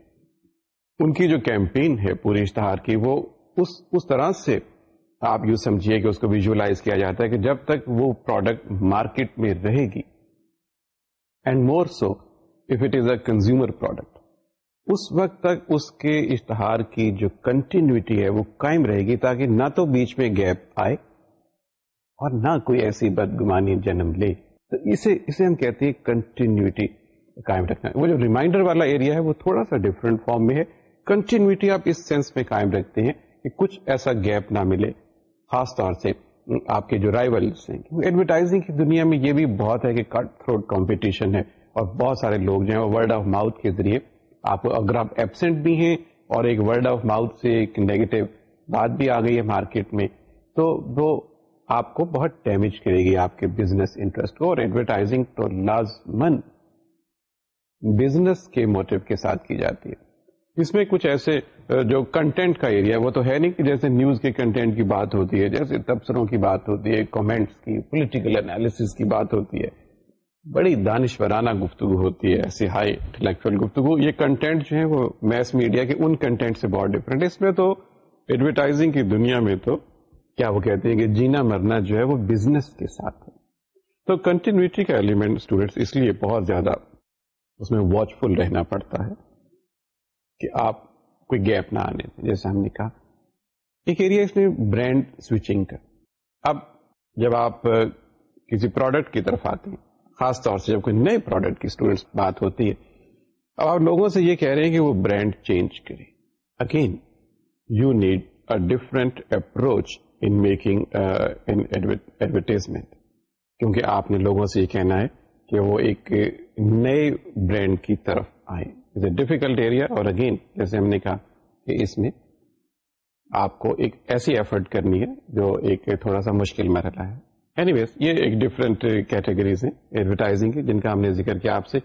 ان کی جو کیمپین ہے پورے اشتہار کی وہ اس اس طرح سے آپ یو سمجھیے کہ اس کو ویژلائز کیا جاتا ہے کہ جب تک وہ پروڈکٹ مارکیٹ میں رہے گی and more so if it is a consumer product اس وقت تک اس کے اشتہار کی جو کنٹینیوٹی ہے وہ قائم رہے گی تاکہ نہ تو بیچ میں گیپ آئے اور نہ کوئی ایسی بدگمانی جنم لے تو اسے اسے ہم کہتے ہیں کنٹینیوٹی قائم رکھنا وہ جو ریمائنڈر والا ایریا ہے وہ تھوڑا سا ڈفرینٹ فارم میں ہے کنٹینیوٹی آپ اس سینس میں قائم رکھتے ہیں کہ کچھ ایسا گیپ نہ ملے خاص طور سے آپ کے جو رائولس ہیں ایڈورٹائزنگ کی دنیا میں یہ بھی بہت ہے کہ کٹ تھروٹ کمپٹیشن ہے اور بہت سارے لوگ جو ہیں وہ ورڈ آف ماؤتھ کے ذریعے آپ اگر آپ ایبسینٹ بھی ہیں اور ایک ورڈ آف ماؤتھ سے ایک نیگیٹو بات بھی آ گئی ہے مارکیٹ میں تو وہ آپ کو بہت ڈیمیج کرے گی آپ کے بزنس انٹرسٹ کو اور ایڈورٹائزنگ تو لازمن بزنس کے موٹو کے ساتھ کی جاتی ہے اس میں کچھ ایسے جو کنٹینٹ کا ایریا وہ تو ہے نہیں کہ جیسے نیوز کے کنٹینٹ کی بات ہوتی ہے جیسے تبصروں کی بات ہوتی ہے کامنٹس کی پولیٹیکل کی بات ہوتی ہے بڑی دانشورانہ گفتگو ہوتی ہے ایسی ہائی انٹلیکچل گفتگو یہ کنٹینٹ جو ہے وہ میس میڈیا کے ان کنٹینٹ سے بہت ڈفرینٹ اس میں تو ایڈورٹائزنگ کی دنیا میں تو کیا وہ کہتے ہیں کہ جینا مرنا جو ہے وہ بزنس کے ساتھ ہے تو کنٹینیوٹی کا ایلیمنٹ اسٹوڈینٹس اس لیے بہت زیادہ اس میں واچ فل رہنا پڑتا ہے کہ آپ کوئی گیپ نہ آنے دیں جیسے ہم نے کہا ایک ایریا اس میں برانڈ سوئچنگ کا اب جب آپ کسی پروڈکٹ کی طرف آتے ہیں خاص طور سے جب کوئی نئے پروڈکٹ کی اسٹوڈینٹس بات ہوتی ہے اب آپ لوگوں سے یہ کہہ رہے ہیں کہ وہ برانڈ چینج کریں again you need a different approach in making advertisement کیونکہ آپ نے لوگوں سے یہ کہنا ہے کہ وہ ایک نئے برانڈ کی طرف آئے ایریا اور اگین جیسے ہم نے کہا کہ اس میں آپ کو ایک ایسی ایفرٹ کرنی ہے جو ایک تھوڑا سا مشکل میں رہتا ہے اینی ویز یہ ایک ڈفرینٹ کیٹیگریز ہیں ایڈورٹائزنگ کی جن کا ہم نے ذکر کیا آپ سے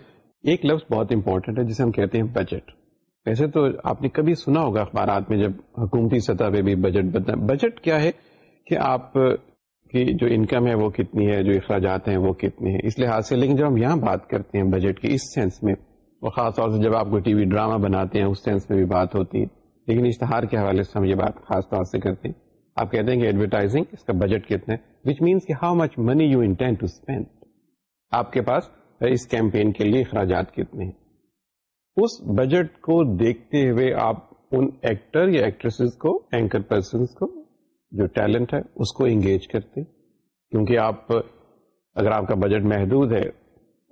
ایک لفظ بہت امپورٹینٹ ہے جسے ہم کہتے ہیں بجٹ ویسے تو آپ نے کبھی سنا ہوگا اخبارات میں جب حکومتی سطح پہ بھی بجٹ بدلا بجٹ کیا ہے کہ آپ کی جو انکم ہے وہ کتنی ہے جو اخراجات ہیں وہ کتنے ہیں اس لحاظ سے لیکن جب ہم یہاں بات کرتے ہیں بجٹ کی اس سینس میں خاص طور سے جب آپ کو ٹی وی ڈرامہ بناتے ہیں اس سینس میں بھی بات ہوتی ہے لیکن اشتہار کے حوالے سے ہم یہ بات خاص طور سے کرتے ہیں آپ کہتے ہیں کہ ایڈورٹائزنگ اس کا بجٹ کتنا ہے وچ مینس کہ how much money you intend to spend آپ کے پاس اس کیمپین کے لیے اخراجات کتنے ہیں اس بجٹ کو دیکھتے ہوئے آپ ان ایکٹر یا ایکٹریس کو اینکر پرسنس کو جو ٹیلنٹ ہے اس کو انگیج کرتے کیونکہ آپ اگر آپ کا بجٹ محدود ہے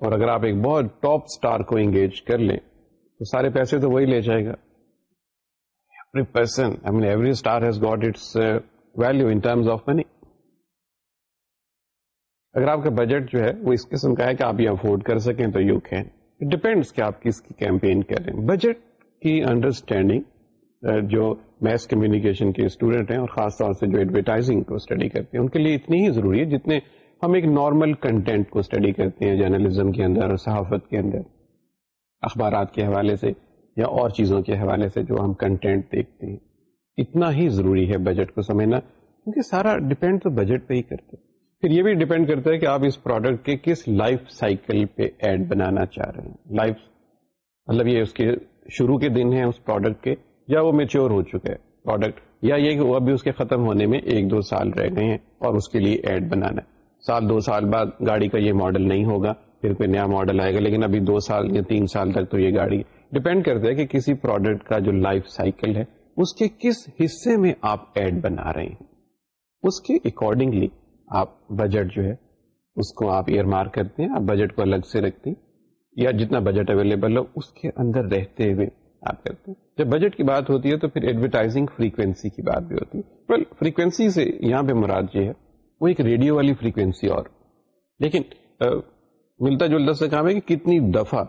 اور اگر آپ ایک بہت ٹاپ اسٹار کو انگیج کر لیں تو سارے پیسے تو وہی لے جائے گا every every person I mean star has got its value in terms of money اگر آپ کا بجٹ جو ہے وہ اس قسم کا ہے کہ آپ یہ افورڈ کر سکیں تو یو کین ڈپینڈس کہ آپ کس کی کیمپین کہہ رہے ہیں بجٹ کی انڈرسٹینڈنگ uh, جو میس کمیونیکیشن کے اسٹوڈنٹ ہیں اور خاص طور سے جو ایڈورٹائزنگ کو اسٹڈی کرتے ہیں ان کے لیے اتنی ہی ضروری ہے جتنے ہم ایک نارمل کنٹینٹ کو اسٹڈی کرتے ہیں جرنلزم کے اندر اور صحافت کے اندر اخبارات کے حوالے سے یا اور چیزوں کے حوالے سے جو ہم کنٹینٹ دیکھتے ہیں اتنا ہی ضروری ہے بجٹ کو سمجھنا کیونکہ سارا ڈپینڈ تو بجٹ پہ ہی کرتے پھر یہ بھی ڈیپینڈ کرتا ہے کہ آپ اس پروڈکٹ کے کس لائف سائیکل پہ ایڈ بنانا چاہ رہے ہیں لائف مطلب یہ اس اس کے کے کے شروع دن ہیں پروڈکٹ یا وہ میچیور ہو چکے ختم ہونے میں ایک دو سال رہ گئے ہیں اور اس کے لیے ایڈ بنانا ہے سال دو سال بعد گاڑی کا یہ ماڈل نہیں ہوگا پھر کوئی نیا ماڈل آئے گا لیکن ابھی دو سال یا تین سال تک تو یہ گاڑی ڈیپینڈ کرتا ہے کہ کسی پروڈکٹ کا جو لائف سائیکل ہے اس کے کس حصے میں آپ ایڈ بنا رہے ہیں اس کے اکارڈنگلی آپ بجٹ جو ہے اس کو آپ ایئر مارک کرتے ہیں آپ بجٹ کو الگ سے رکھتے ہیں یا جتنا بجٹ اویلیبل ہو اس کے اندر رہتے ہوئے آپ کرتے ہیں جب بجٹ کی بات ہوتی ہے تو پھر ایڈورٹائزنگ فریکوینسی کی بات بھی ہوتی ہے فریکوینسی سے یہاں پہ مراد جو ہے وہ ایک ریڈیو والی فریکوینسی اور لیکن ملتا جلتا سے کام ہے کہ کتنی دفعہ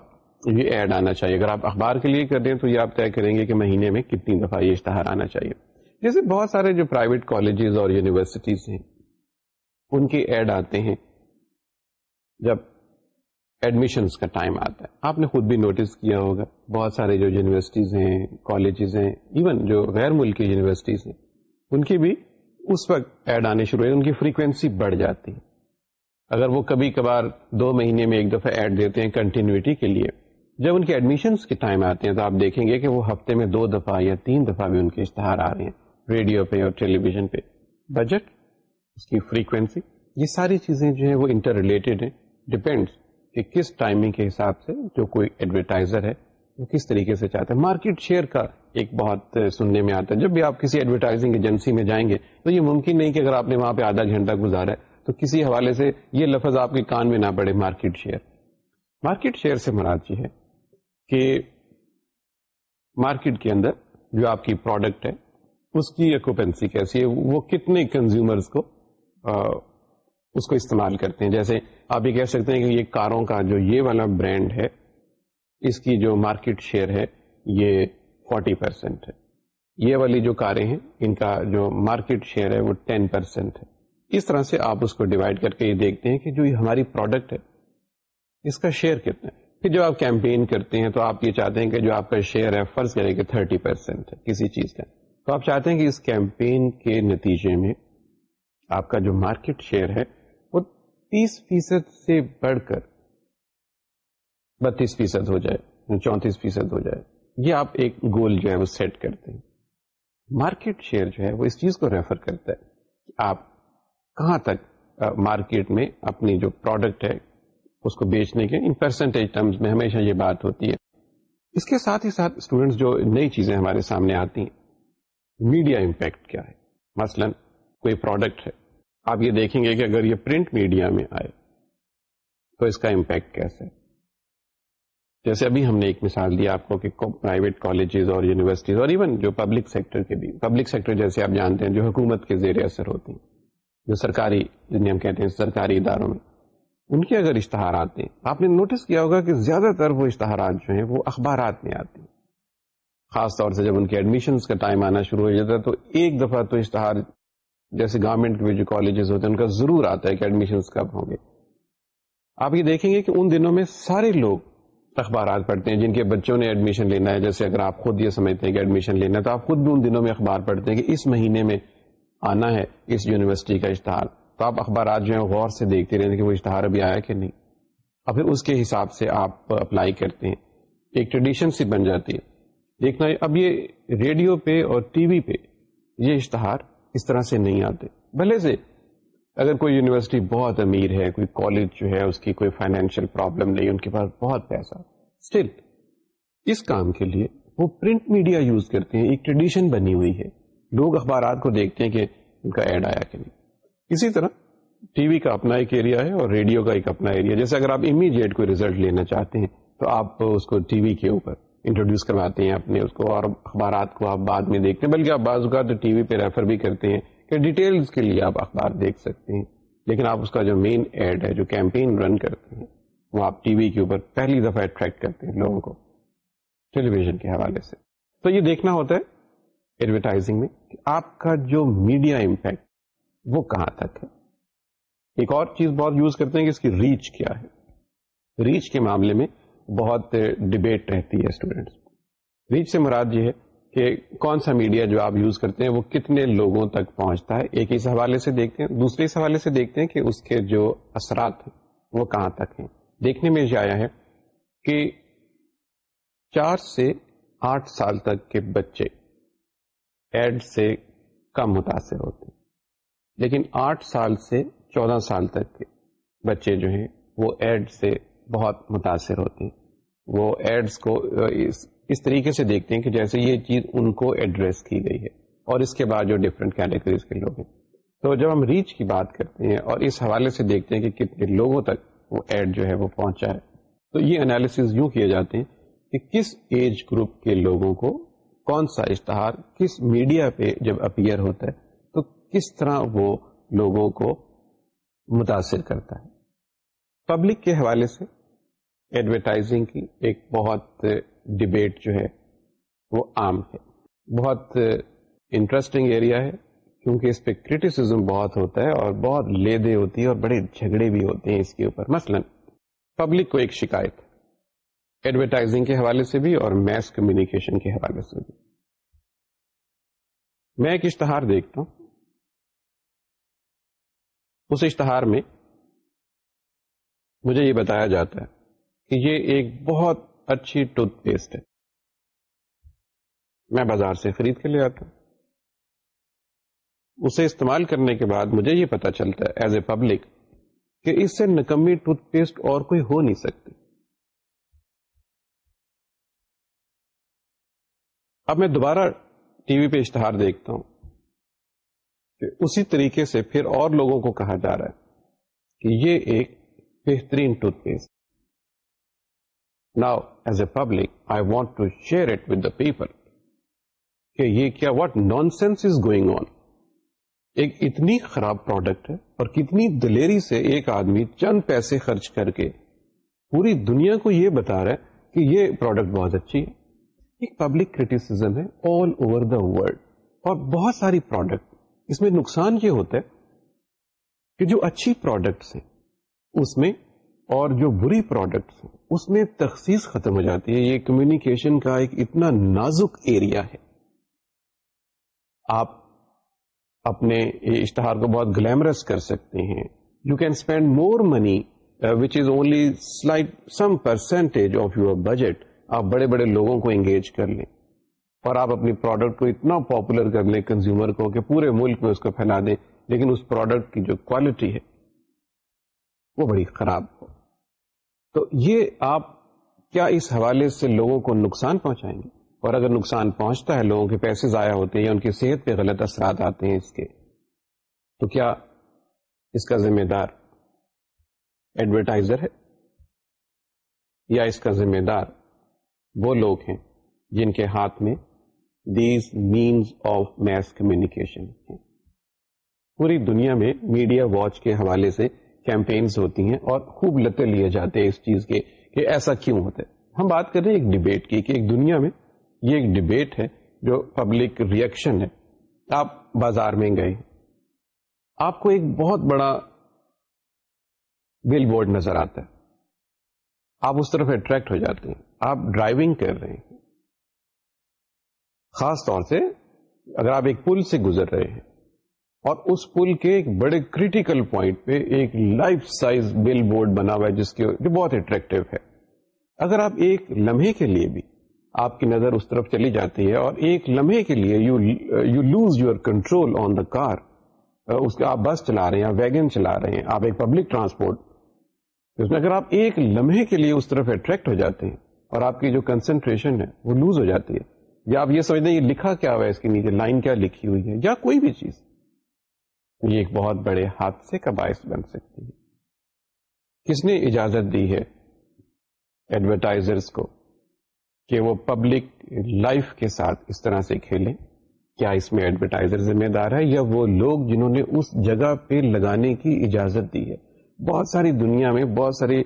یہ ایڈ آنا چاہیے اگر آپ اخبار کے لیے کر رہے ہیں تو یہ آپ طے کریں گے کہ مہینے میں کتنی دفعہ یہ اشتہار آنا چاہیے جیسے بہت سارے جو پرائیویٹ کالجز اور یونیورسٹیز ہیں ان کے ایڈ آتے ہیں جب ایڈمیشنس کا ٹائم آتا ہے آپ نے خود بھی نوٹس کیا ہوگا بہت سارے جو یونیورسٹیز ہیں کالجز ہیں ایون جو غیر ملکی یونیورسٹیز ہیں ان کی بھی اس وقت ایڈ آنے شروع ان کی فریکوینسی بڑھ جاتی ہے اگر وہ کبھی کبھار دو مہینے میں ایک دفعہ ایڈ دیتے ہیں کنٹینیوٹی کے لیے جب ان کے ایڈمیشنس کے ٹائم آتے ہیں تو آپ دیکھیں گے کہ وہ ہفتے میں دو دفعہ یا تین دفعہ بھی ان کے اشتہار آ رہے ہیں ریڈیو پہ اور ٹیلی ویژن پہ بجٹ اس کی فریکوینسی یہ ساری چیزیں جو ہیں وہ انٹر ریلیٹڈ ہیں ڈپینڈس کہ کس ٹائمنگ کے حساب سے جو کوئی ایڈورٹائزر ہے وہ کس طریقے سے چاہتا ہے مارکیٹ شیئر کا ایک بہت سننے میں آتا ہے جب بھی آپ کسی ایڈورٹائزنگ ایجنسی میں جائیں گے تو یہ ممکن نہیں کہ اگر آپ نے وہاں پہ آدھا گھنٹہ گزارا ہے تو کسی حوالے سے یہ لفظ آپ کے کان میں نہ پڑے مارکیٹ شیئر مارکیٹ شیئر سے مراد یہ ہے کہ مارکیٹ کے اندر جو آپ کی پروڈکٹ ہے اس کی اکوپینسی کیسی ہے وہ کتنے کنزیومرز کو اس کو استعمال کرتے ہیں جیسے آپ یہ کہہ سکتے ہیں کہ یہ کاروں کا جو یہ والا برانڈ ہے اس کی جو مارکیٹ شیئر ہے یہ فورٹی پرسینٹ ہے یہ والی جو کاریں ہیں ان کا جو مارکیٹ شیئر ہے وہ ٹین پرسینٹ ہے اس طرح سے آپ اس کو ڈیوائڈ کر کے یہ دیکھتے ہیں کہ جو ہماری پروڈکٹ ہے اس کا شیئر کتنا ہے پھر جب آپ کیمپین کرتے ہیں تو آپ یہ چاہتے ہیں کہ جو آپ کا شیئر ہے فرض کہ تھرٹی پرسینٹ ہے کسی چیز کا تو آپ چاہتے ہیں کہ اس کیمپین کے نتیجے میں آپ کا جو مارکیٹ شیئر ہے وہ تیس فیصد سے بڑھ کر بتیس فیصد ہو جائے یعنی چونتیس فیصد ہو جائے یہ آپ ایک گول جو ہے وہ سیٹ کرتے ہیں مارکیٹ شیئر جو ہے وہ اس چیز کو ریفر کرتا ہے کہ آپ کہاں تک مارکیٹ میں اپنی جو پروڈکٹ ہے اس کو بیچنے کے ان پرسنٹیج ٹرمز میں ہمیشہ یہ بات ہوتی ہے اس کے ساتھ ہی ساتھ اسٹوڈینٹس جو نئی چیزیں ہمارے سامنے آتی ہیں میڈیا امپیکٹ کیا ہے مثلاً کوئی پروڈکٹ ہے آپ یہ دیکھیں گے کہ اگر یہ پرنٹ میڈیا میں آئے تو اس کا امپیکٹ کیسے جیسے ابھی ہم نے ایک مثال آپ کو کہ پرائیویٹ کالجز اور یونیورسٹیز اور ایون جو جو پبلک پبلک سیکٹر سیکٹر کے کے بھی جیسے آپ جانتے ہیں حکومت زیر اثر ہوتے ہیں جو سرکاری جنہیں ہم کہتے ہیں سرکاری اداروں میں ان کے اگر اشتہارات ہیں آپ نے نوٹس کیا ہوگا کہ زیادہ تر وہ اشتہارات جو ہیں وہ اخبارات میں آتے ہیں خاص طور سے جب ان کے ایڈمیشنس کا ٹائم آنا شروع ہو جاتا ہے تو ایک دفعہ تو اشتہار جیسے گورنمنٹ کے جو کالجز ہوتے ہیں ان کا ضرور آتا ہے کہ ایڈمیشن کب ہوں گے آپ یہ دیکھیں گے کہ ان دنوں میں سارے لوگ اخبارات پڑھتے ہیں جن کے بچوں نے ایڈمیشن لینا ہے جیسے اگر آپ خود یہ سمجھتے ہیں کہ ایڈمیشن لینا ہے تو آپ خود بھی ان دنوں میں اخبار پڑھتے ہیں کہ اس مہینے میں آنا ہے اس یونیورسٹی کا اشتہار تو آپ اخبارات جو ہیں غور سے دیکھتے رہتے ہیں کہ وہ اشتہار ابھی آیا کہ نہیں اور پھر اس کے حساب سے آپ اپلائی کرتے ہیں ایک ٹریڈیشن سی بن جاتی ہے دیکھنا اب یہ ریڈیو پہ اور ٹی وی پہ یہ اشتہار اس طرح سے نہیں آتے بھلے سے اگر کوئی یونیورسٹی بہت امیر ہے کوئی کالج جو ہے اس کی کوئی فائنینشیل پرابلم نہیں ان کے پاس بہت پیسہ اسٹل اس کام کے لیے وہ پرنٹ میڈیا یوز کرتے ہیں ایک ٹریڈیشن بنی ہوئی ہے لوگ اخبارات کو دیکھتے ہیں کہ ان کا ایڈ آیا کہ نہیں اسی طرح ٹی وی کا اپنا ایک ایریا ہے اور ریڈیو کا ایک اپنا ایریا جیسے اگر آپ امیڈیٹ کوئی ریزلٹ لینا چاہتے ہیں تو آپ اس کو ٹی وی کے اوپر انٹروڈیوس کرواتے ہیں اپنے اس کو اور اخبارات کو آپ بعد میں دیکھتے ہیں بلکہ آپ بعض اوقات ٹی وی پہ ریفر بھی کرتے ہیں کہ ڈیٹیلز کے لیے آپ اخبار دیکھ سکتے ہیں لیکن آپ اس کا جو جو مین ایڈ ہے کیمپین رن کرتے ہیں وہ آپ ٹی وی کے اوپر پہلی دفعہ اٹریکٹ کرتے ہیں لوگوں کو ٹیلی ویژن کے حوالے سے تو یہ دیکھنا ہوتا ہے ایڈورٹائزنگ میں کہ آپ کا جو میڈیا امپیکٹ وہ کہاں تک ہے ایک اور چیز بہت یوز کرتے ہیں کہ اس کی ریچ کیا ہے ریچ کے معاملے میں بہت ڈبیٹ رہتی ہے اسٹوڈینٹس ریچ سے مراد یہ ہے کہ کون سا میڈیا جو آپ یوز کرتے ہیں وہ کتنے لوگوں تک پہنچتا ہے ایک اس حوالے سے دیکھتے ہیں دوسرے اس حوالے سے دیکھتے ہیں کہ اس کے جو اثرات ہیں وہ کہاں تک ہیں دیکھنے میں یہ آیا ہے کہ چار سے آٹھ سال تک کے بچے ایڈ سے کم متاثر ہوتے ہیں لیکن آٹھ سال سے چودہ سال تک کے بچے جو ہیں وہ ایڈ سے بہت متاثر ہوتے ہیں وہ ایڈس کو اس طریقے سے دیکھتے ہیں کہ جیسے یہ چیز ان کو ایڈریس کی گئی ہے اور اس کے بعد جو ڈفرینٹ کیٹیگریز کے لوگ ہیں تو جب ہم ریچ کی بات کرتے ہیں اور اس حوالے سے دیکھتے ہیں کہ کتنے لوگوں تک وہ ایڈ جو ہے وہ پہنچا ہے تو یہ انالیسز یوں کیے جاتے ہیں کہ کس ایج گروپ کے لوگوں کو کون سا اشتہار کس میڈیا پہ جب اپیئر ہوتا ہے تو کس طرح وہ لوگوں کو متاثر کرتا ہے پبلک کے حوالے سے ایڈورٹائزنگ کی ایک بہت ڈبیٹ جو ہے وہ عام ہے بہت انٹرسٹنگ ایریا ہے کیونکہ اس پہ کرٹیسم بہت ہوتا ہے اور بہت لیدے ہوتی ہے اور بڑے جھگڑے بھی ہوتے ہیں اس کے اوپر مثلا پبلک کو ایک شکایت ایڈورٹائزنگ کے حوالے سے بھی اور میس کمیونیکیشن کے حوالے سے بھی میں ایک اشتہار دیکھتا ہوں اس اشتہار میں مجھے یہ بتایا جاتا ہے کہ یہ ایک بہت اچھی ٹوتھ پیسٹ ہے میں بازار سے خرید کے لے آتا ہوں اسے استعمال کرنے کے بعد مجھے یہ پتا چلتا ہے ایز اے پبلک کہ اس سے نکمی ٹوتھ پیسٹ اور کوئی ہو نہیں سکتی اب میں دوبارہ ٹی وی پہ اشتہار دیکھتا ہوں کہ اسی طریقے سے پھر اور لوگوں کو کہا جا رہا ہے کہ یہ ایک بہترین ٹوتھ پیسٹ نا as a public I want to share it ایک پیپل خراب پروڈکٹ ہے اور کتنی دلیری سے ایک آدمی چند پیسے خرچ کر کے پوری دنیا کو یہ بتا رہا ہے کہ یہ پروڈکٹ بہت اچھی ہے ایک پبلک کریٹیسم ہے آل اوور دا ولڈ اور بہت ساری پروڈکٹ اس میں نقصان یہ ہوتا ہے کہ جو اچھی پروڈکٹس ہیں اس میں اور جو بری پروڈکٹس اس میں تخصیص ختم ہو جاتی ہے یہ کمیونیکیشن کا ایک اتنا نازک ایریا ہے آپ اپنے اشتہار کو بہت گلیمرس کر سکتے ہیں you can spend more money which is only slight some percentage of your budget آپ بڑے بڑے لوگوں کو انگیج کر لیں اور آپ اپنی پروڈکٹ کو اتنا پاپولر کر لیں کنزیومر کو کہ پورے ملک میں اس کو پھیلا دیں لیکن اس پروڈکٹ کی جو کوالٹی ہے وہ بڑی خراب ہو تو یہ آپ کیا اس حوالے سے لوگوں کو نقصان پہنچائیں گے اور اگر نقصان پہنچتا ہے لوگوں کے پیسے ضائع ہوتے ہیں یا ان کی صحت پہ غلط اثرات آتے ہیں اس کے تو کیا اس کا ذمہ دار ایڈورٹائزر ہے یا اس کا ذمہ دار وہ لوگ ہیں جن کے ہاتھ میں these means of mass communication پوری دنیا میں میڈیا واچ کے حوالے سے کیمپینز ہوتی ہیں اور خوب لتے لیے جاتے ہیں اس چیز کے کہ ایسا کیوں ہوتا ہے ہم بات کر رہے ہیں ایک ڈیبیٹ کی کہ ایک دنیا میں یہ ایک ڈیبیٹ ہے جو پبلک ریئیکشن ہے آپ بازار میں گئے آپ کو ایک بہت بڑا بل بورڈ نظر آتا ہے آپ اس طرف اٹریکٹ ہو جاتے ہیں آپ ڈرائیونگ کر رہے ہیں خاص طور سے اگر آپ ایک پل سے گزر رہے ہیں اور اس پل کے ایک بڑے کریٹیکل پوائنٹ پہ ایک لائف سائز بل بورڈ بنا ہوا ہے جس کے بہت اٹریکٹو ہے اگر آپ ایک لمحے کے لیے بھی آپ کی نظر اس طرف چلی جاتی ہے اور ایک لمحے کے لیے you you lose your control on the car اس کا آپ بس چلا رہے ہیں ویگن چلا رہے ہیں آپ ایک پبلک ٹرانسپورٹ اس میں اگر آپ ایک لمحے کے لیے اس طرف اٹریکٹ ہو جاتے ہیں اور آپ کی جو کنسنٹریشن ہے وہ لوز ہو جاتی ہے یا آپ یہ سمجھتے ہیں یہ لکھا کیا ہوا ہے اس کے نیچے لائن کیا لکھی ہوئی ہے یا کوئی بھی چیز تو یہ ایک بہت بڑے حادثے کا باعث بن سکتی ہے کس نے اجازت دی ہے ایڈورٹائزرس کو کہ وہ پبلک لائف کے ساتھ اس طرح سے کھیلیں کیا اس میں ایڈورٹائزر ذمہ دار ہے یا وہ لوگ جنہوں نے اس جگہ پہ لگانے کی اجازت دی ہے بہت ساری دنیا میں بہت ساری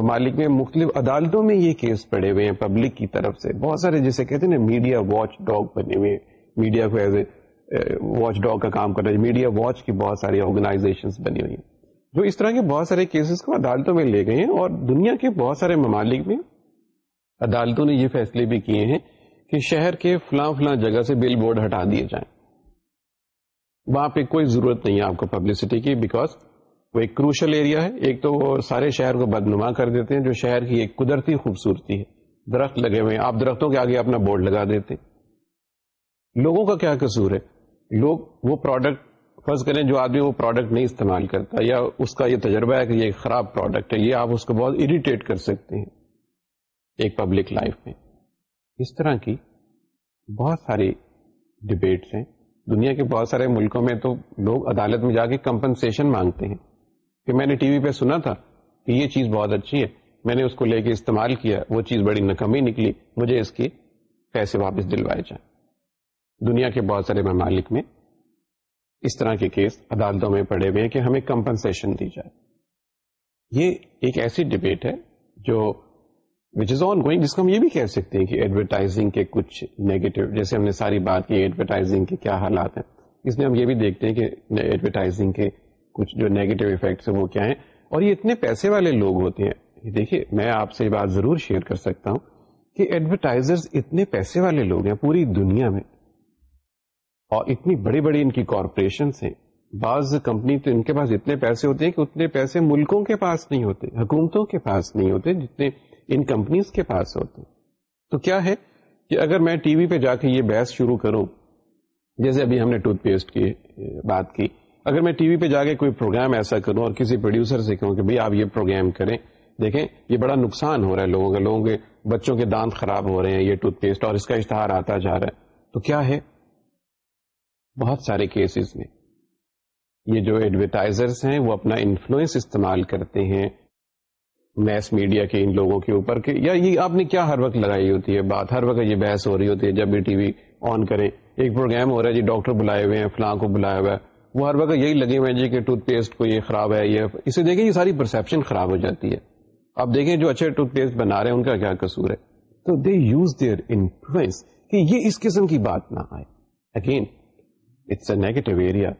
ممالک میں مختلف عدالتوں میں یہ کیس پڑے ہوئے ہیں پبلک کی طرف سے بہت سارے جسے کہتے ہیں نا میڈیا واچ ڈاگ بنے ہوئے ہیں میڈیا کو ایز اے واچ ڈاگ کا کام کر رہے ہیں میڈیا واچ کی بہت ساری آرگنائزیشن بنی ہوئی ہیں جو اس طرح کے بہت سارے کیسز کو عدالتوں میں لے گئے ہیں اور دنیا کے بہت سارے ممالک میں عدالتوں نے یہ فیصلے بھی کیے ہیں کہ شہر کے فلاں فلاں جگہ سے بل بورڈ ہٹا دیے جائیں وہاں پہ کوئی ضرورت نہیں ہے آپ کو پبلسٹی کی بیکاز وہ ایک کروشل ایریا ہے ایک تو وہ سارے شہر کو بدنما کر دیتے ہیں جو شہر کی ایک قدرتی خوبصورتی ہے درخت لگے ہوئے ہیں آپ درختوں کے آگے اپنا بورڈ لگا دیتے ہیں لوگوں کا کیا قصور ہے لوگ وہ پروڈکٹ فرض کریں جو آدمی وہ پروڈکٹ نہیں استعمال کرتا یا اس کا یہ تجربہ ہے کہ یہ خراب پروڈکٹ ہے یہ آپ اس کو بہت اریٹیٹ کر سکتے ہیں ایک پبلک لائف میں اس طرح کی بہت ساری ڈبیٹس ہیں دنیا کے بہت سارے ملکوں میں تو لوگ عدالت میں جا کے کمپنسیشن مانگتے ہیں کہ میں نے ٹی وی پہ سنا تھا کہ یہ چیز بہت اچھی ہے میں نے اس کو لے کے استعمال کیا وہ چیز بڑی نکمی نکلی مجھے اس کے پیسے واپس دلوائے جائیں دنیا کے بہت سارے ممالک میں اس طرح کے کیس عدالتوں میں پڑے ہوئے ہیں کہ ہمیں کمپنسیشن دی جائے یہ ایک ایسی ڈبیٹ ہے جو وچ از آن گوئنگ جس کو ہم یہ بھی کہہ سکتے ہیں کہ ایڈورٹائزنگ کے کچھ نیگیٹو جیسے ہم نے ساری بات کی ایڈورٹائزنگ کے کیا حالات ہیں اس میں ہم یہ بھی دیکھتے ہیں کہ ایڈورٹائزنگ کے کچھ جو نیگیٹو افیکٹس ہیں وہ کیا ہیں اور یہ اتنے پیسے والے لوگ ہوتے ہیں دیکھیے میں آپ سے یہ بات ضرور شیئر کر سکتا ہوں کہ ایڈورٹائزر اتنے پیسے والے لوگ ہیں پوری دنیا میں اور اتنی بڑی بڑی ان کی کارپوریشنس ہیں بعض کمپنی تو ان کے پاس اتنے پیسے ہوتے ہیں کہ اتنے پیسے ملکوں کے پاس نہیں ہوتے حکومتوں کے پاس نہیں ہوتے جتنے ان کمپنیز کے پاس ہوتے تو کیا ہے کہ اگر میں ٹی وی پہ جا کے یہ بحث شروع کروں جیسے ابھی ہم نے ٹوتھ پیسٹ کی بات کی اگر میں ٹی وی پہ جا کے کوئی پروگرام ایسا کروں اور کسی پروڈیوسر سے کہوں کہ بھائی آپ یہ پروگرام کریں دیکھیں یہ بڑا نقصان ہو رہا ہے لوگوں کے لوگوں کے بچوں کے دانت خراب ہو رہے ہیں یہ ٹوتھ پیسٹ اور اس کا اشتہار آتا جا رہا ہے تو کیا ہے بہت سارے کیسز میں یہ جو ایڈورٹائزرس ہیں وہ اپنا انفلوئنس استعمال کرتے ہیں میس میڈیا کے ان لوگوں کے اوپر کے یا یہ آپ نے کیا ہر وقت لگائی ہوتی ہے بات ہر وقت یہ بحث ہو رہی ہوتی ہے جب بھی ٹی وی آن کریں ایک پروگرام ہو رہا ہے جی ڈاکٹر بلائے ہوئے ہیں فلاں کو بلایا ہوا ہے وہ ہر وقت یہی لگے ہوئے ہیں جی کہ ٹوتھ پیسٹ کو یہ خراب ہے یہ اسے دیکھیں یہ ساری پرسپشن خراب ہو جاتی ہے آپ دیکھیں جو اچھے ٹوتھ پیسٹ بنا رہے ہیں ان کا کیا قصور ہے تو دے یوز دیئر انفلوئنس کہ یہ اس قسم کی بات نہ آئے again it's a negative area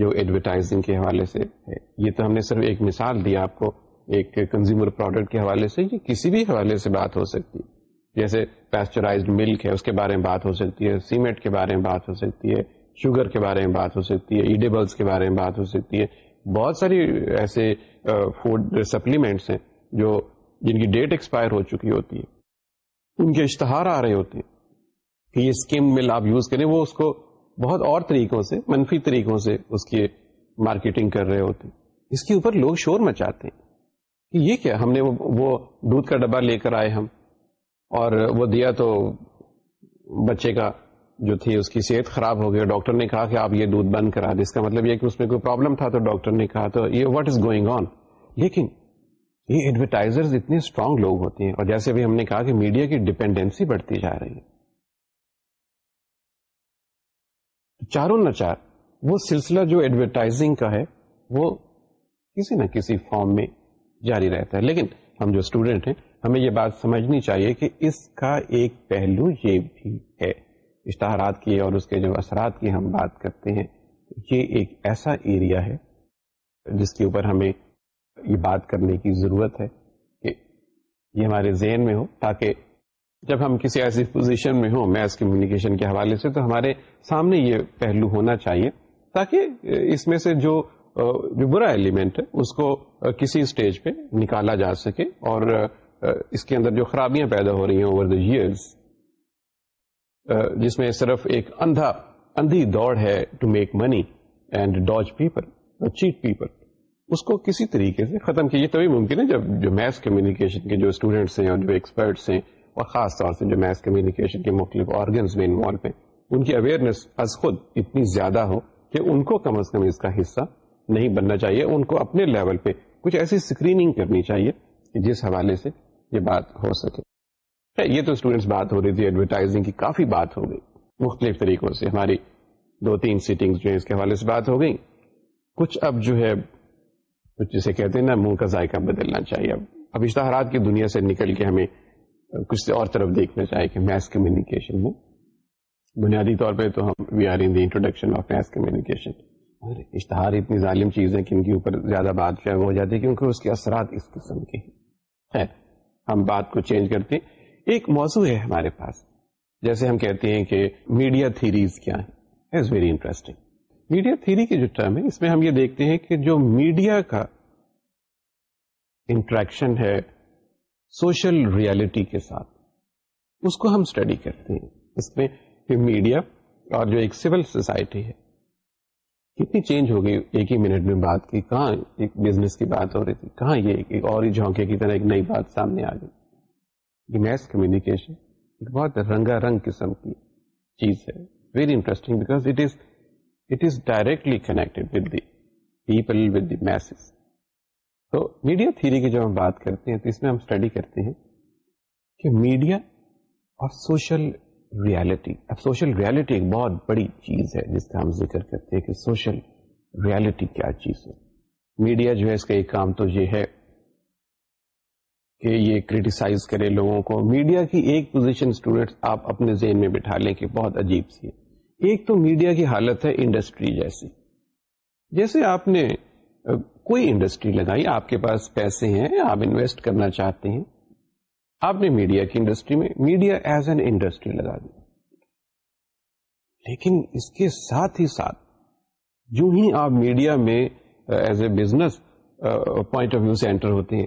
جو ایڈورٹائزنگ کے حوالے سے ہے یہ تو ہم نے صرف ایک مثال دی آپ کو ایک کنزیومر پروڈکٹ کے حوالے سے یہ کسی بھی حوالے سے بات ہو سکتی ہے جیسے پیسچرائز ملک ہے اس کے بارے میں بات ہو سکتی ہے سیمنٹ کے بارے میں بات ہو سکتی ہے شوگر کے بارے میں بات ہو سکتی ہے ایڈیبلس کے بارے میں بات ہو سکتی ہے بہت ساری ایسے فوڈ سپلیمنٹس ہیں جو جن کی ڈیٹ ایکسپائر ہو چکی ہوتی ہے ان کے اشتہار آ رہے ہوتے ہیں کہ یہ اسکیم مل آپ یوز کریں وہ اس کو بہت اور طریقوں سے منفی طریقوں سے اس کی مارکیٹنگ کر رہے ہوتے اس کے اوپر لوگ شور مچاتے ہیں کہ یہ کیا ہم نے وہ دودھ کا ڈبا لے کر آئے ہم اور وہ دیا تو بچے کا جو تھی اس کی صحت خراب ہو گئی ڈاکٹر نے کہا کہ آپ یہ دودھ بند کرا دیں اس کا مطلب یہ کہ اس میں کوئی پرابلم تھا تو ڈاکٹر نے کہا تو یہ واٹ از گوئنگ آن لیکن یہ ایڈورٹائزرز اتنے اسٹرانگ لوگ ہوتے ہیں اور جیسے بھی ہم نے کہا کہ میڈیا کی ڈپینڈینسی بڑھتی جا رہی ہے چاروں نہ چار وہ سلسلہ جو ایڈورٹائزنگ کا ہے وہ کسی نہ کسی فارم میں جاری رہتا ہے لیکن ہم جو اسٹوڈینٹ ہیں ہمیں یہ بات سمجھنی چاہیے کہ اس کا ایک پہلو یہ بھی ہے اشتہارات کی اور اس کے جو اثرات کی ہم بات کرتے ہیں یہ ایک ایسا ایریا ہے جس کے اوپر ہمیں یہ بات کرنے کی ضرورت ہے کہ یہ ہمارے ذہن میں ہو تاکہ جب ہم کسی ایسی پوزیشن میں ہوں میس کمیونیکیشن کے حوالے سے تو ہمارے سامنے یہ پہلو ہونا چاہیے تاکہ اس میں سے جو برا ایلیمنٹ ہے اس کو کسی اسٹیج پہ نکالا جا سکے اور اس کے اندر جو خرابیاں پیدا ہو رہی ہیں اوور دا ایئرس جس میں صرف ایک اندھا اندھی دوڑ ہے to make money and dodge people cheat people اس کو کسی طریقے سے ختم کیجیے تبھی ممکن ہے جب جو میس کمیونیکیشن کے جو اسٹوڈینٹس ہیں اور جو ایکسپرٹس ہیں اور خاص طور سے جو میس کمیونیکیشن کے مختلف آرگنس میں انوالو ہیں ان کی اویئرنیس از خود اتنی زیادہ ہو کہ ان کو کم از کم اس کا حصہ نہیں بننا چاہیے ان کو اپنے لیول پہ کچھ ایسی کرنی چاہیے جس حوالے سے یہ بات ہو سکے یہ تو اسٹوڈینٹس بات ہو رہی تھی ایڈورٹائزنگ کی کافی بات ہو گئی مختلف طریقوں سے ہماری دو تین سیٹنگ جو ہیں اس کے حوالے سے بات ہو گئی کچھ اب جو ہے جسے کہتے ہیں نا منہ کا ذائقہ بدلنا چاہیے اب اب اشتہارات کی دنیا سے نکل کے ہمیں کچھ اور طرف دیکھنا چاہے میس کمیونیکیشن میں بنیادی طور پہ تو ہم we are in the introduction of mass communication اشتہار اتنی ظالم چیز ہے کہ ان کے اوپر زیادہ بات کیا ہو جاتی ہے کیونکہ اس کے اثرات اس قسم کے ہیں ہم بات کو چینج کرتے ہیں ایک موضوع ہے ہمارے پاس جیسے ہم کہتے ہیں کہ میڈیا تھیریز کیا ہے انٹرسٹنگ میڈیا تھیری کے جو ٹرم ہے اس میں ہم یہ دیکھتے ہیں کہ جو میڈیا کا انٹریکشن ہے سوشل ریالٹی کے ساتھ اس کو ہم اسٹڈی کرتے ہیں اس میں میڈیا اور جو ایک سول سوسائٹی ہے کتنی چینج ہو گئی ایک ہی منٹ میں بات کی کہاں ایک بزنس کی بات ہو رہی تھی کہاں یہ ایک اور ہی جھونکے کی طرح ایک نئی بات سامنے آ گئی میس کمیونیکیشن ایک بہت رنگا رنگ قسم کی چیز ہے very interesting because it it is is directly connected with the people with the masses تو میڈیا تھیری کی جب ہم بات کرتے ہیں تو اس میں ہم اسٹڈی کرتے ہیں کہ میڈیا اور سوشل ریالٹی اب سوشل ریالٹی ایک بہت بڑی چیز ہے جس کا ہم ذکر کرتے ہیں کہ سوشل ریالٹی کیا چیز ہے ہے میڈیا جو اس کا ایک کام تو یہ ہے کہ یہ کریٹیسائز کرے لوگوں کو میڈیا کی ایک پوزیشن اسٹوڈینٹ آپ اپنے ذہن میں بٹھا لیں کہ بہت عجیب سی ہے ایک تو میڈیا کی حالت ہے انڈسٹری جیسی جیسے آپ نے کوئی انڈسٹری لگائی آپ کے پاس پیسے ہیں آپ انویسٹ کرنا چاہتے ہیں آپ نے میڈیا کی انڈسٹری میں میڈیا ایز این انڈسٹری لگا دی لیکن اس کے ساتھ ساتھ ہی ہی آپ میڈیا میں as a business point of view سے انٹر ہوتے ہیں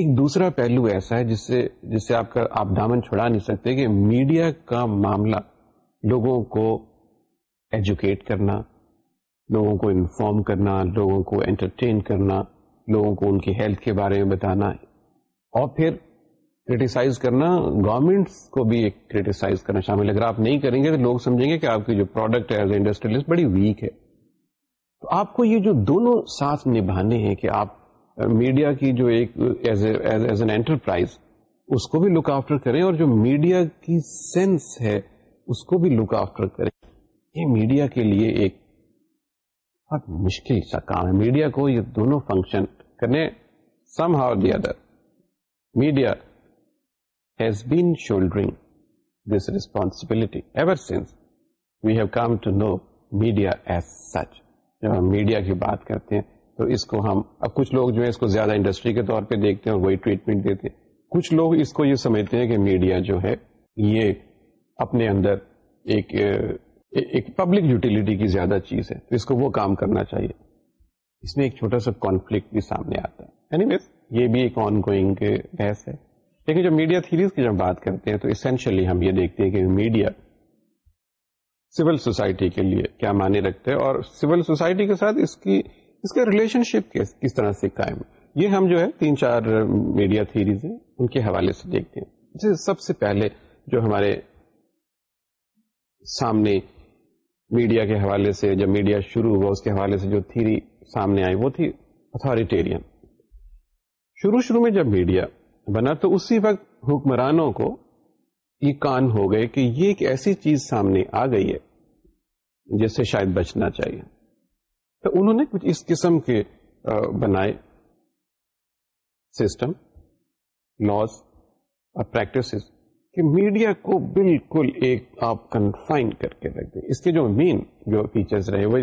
ایک دوسرا پہلو ایسا ہے جس سے جس سے آپ کا آپ دامن چھڑا نہیں سکتے کہ میڈیا کا معاملہ لوگوں کو ایجوکیٹ کرنا لوگوں کو انفارم کرنا لوگوں کو انٹرٹین کرنا لوگوں کو ان کی ہیلتھ کے بارے میں بتانا اور پھر کریٹیسائز کرنا گورمنٹ کو بھی ایک کریٹیسائز کرنا شامل اگر آپ نہیں کریں گے تو لوگ سمجھیں گے کہ آپ کی جو پروڈکٹ ہے انڈسٹریلسٹ بڑی ویک ہے تو آپ کو یہ جو دونوں ساتھ نبھانے ہیں کہ آپ میڈیا کی جو ایک ایز این انٹرپرائز اس کو بھی لک آفٹر کریں اور جو میڈیا کی سینس ہے اس کو بھی لک آفٹر کریں یہ میڈیا کے لیے ایک بہت مشکل سا کام ہے میڈیا کو یہ دونوں فنکشن کرنے somehow the other media has been shouldering this responsibility ever since we have come to know media as such جب ہم میڈیا کی بات کرتے ہیں تو اس کو ہم اب کچھ لوگ جو ہے اس کو زیادہ انڈسٹری کے طور پہ دیکھتے ہیں اور وہی ٹریٹمنٹ دیتے ہیں کچھ لوگ اس کو یہ سمجھتے ہیں کہ میڈیا جو ہے یہ اپنے اندر ایک ایک پبلک یوٹیلیٹی کی زیادہ چیز ہے اس کو وہ کام کرنا چاہیے اس میں ایک چھوٹا سا کانفلکٹ بھی سامنے آتا ہے یہ یہ بھی ایک آن گوئنگ بحث ہے لیکن میڈیا تھیریز کی جب بات کرتے ہیں ہیں تو اسینشلی ہم دیکھتے کہ میڈیا سول سوسائٹی کے لیے کیا معنی رکھتے ہیں اور سول سوسائٹی کے ساتھ اس کی اس کے ریلیشن شپ کس طرح سے قائم یہ ہم جو ہے تین چار میڈیا تھیریز ہیں ان کے حوالے سے دیکھتے ہیں سب سے پہلے جو ہمارے سامنے میڈیا کے حوالے سے جب میڈیا شروع ہوا اس کے حوالے سے جو تھیری سامنے آئی وہ تھی اتھارٹیرین شروع شروع میں جب میڈیا بنا تو اسی وقت حکمرانوں کو یہ کان ہو گئے کہ یہ ایک ایسی چیز سامنے آ گئی ہے جس سے شاید بچنا چاہیے تو انہوں نے کچھ اس قسم کے بنائے سسٹم لاس اور پریکٹس کہ میڈیا کو بالکل ایک آپ کنفائن کر کے رکھ دیں اس کے جو مین جو فیچرز رہے وہ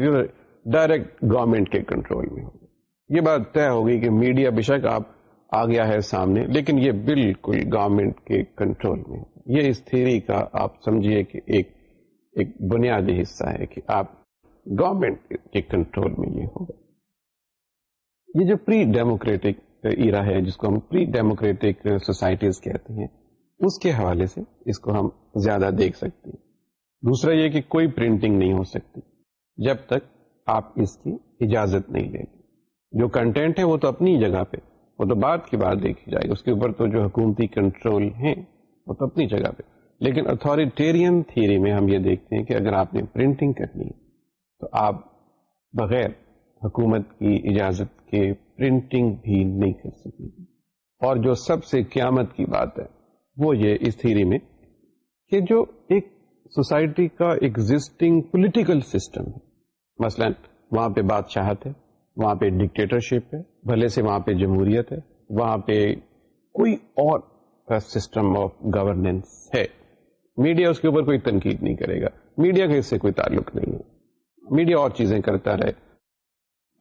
ڈائریکٹ گورنمنٹ کے کنٹرول میں ہوں یہ بات طے ہوگی کہ میڈیا بے شک آپ آ گیا ہے سامنے لیکن یہ بالکل گورنمنٹ کے کنٹرول میں یہ اس تھیری کا آپ سمجھیے کہ ایک ایک بنیادی حصہ ہے کہ آپ گورنمنٹ کے کنٹرول میں یہ ہوگا یہ جو پری ڈیموکریٹک ایرا ہے جس کو ہم پری ڈیموکریٹک سوسائٹیز کہتے ہیں اس کے حوالے سے اس کو ہم زیادہ دیکھ سکتے ہیں دوسرا یہ کہ کوئی پرنٹنگ نہیں ہو سکتی جب تک آپ اس کی اجازت نہیں دیں گے جو کنٹینٹ ہے وہ تو اپنی جگہ پہ وہ تو بعد کی بات دیکھی جائے گی اس کے اوپر تو جو حکومتی کنٹرول ہیں وہ تو اپنی جگہ پہ لیکن اتھارٹیرین تھیری میں ہم یہ دیکھتے ہیں کہ اگر آپ نے پرنٹنگ کرنی ہے تو آپ بغیر حکومت کی اجازت کے پرنٹنگ بھی نہیں کر سکیں اور جو سب سے قیامت کی بات ہے وہ یہ اس تھیری میں کہ جو ایک سوسائٹی کا ایگزٹنگ پولیٹیکل سسٹم ہے مثلا وہاں پہ بادشاہت ہے وہاں پہ ڈکٹیٹرشپ ہے بھلے سے وہاں پہ جمہوریت ہے وہاں پہ کوئی اور سسٹم آف گورننس ہے میڈیا اس کے اوپر کوئی تنقید نہیں کرے گا میڈیا کا اس سے کوئی تعلق نہیں ہے میڈیا اور چیزیں کرتا رہے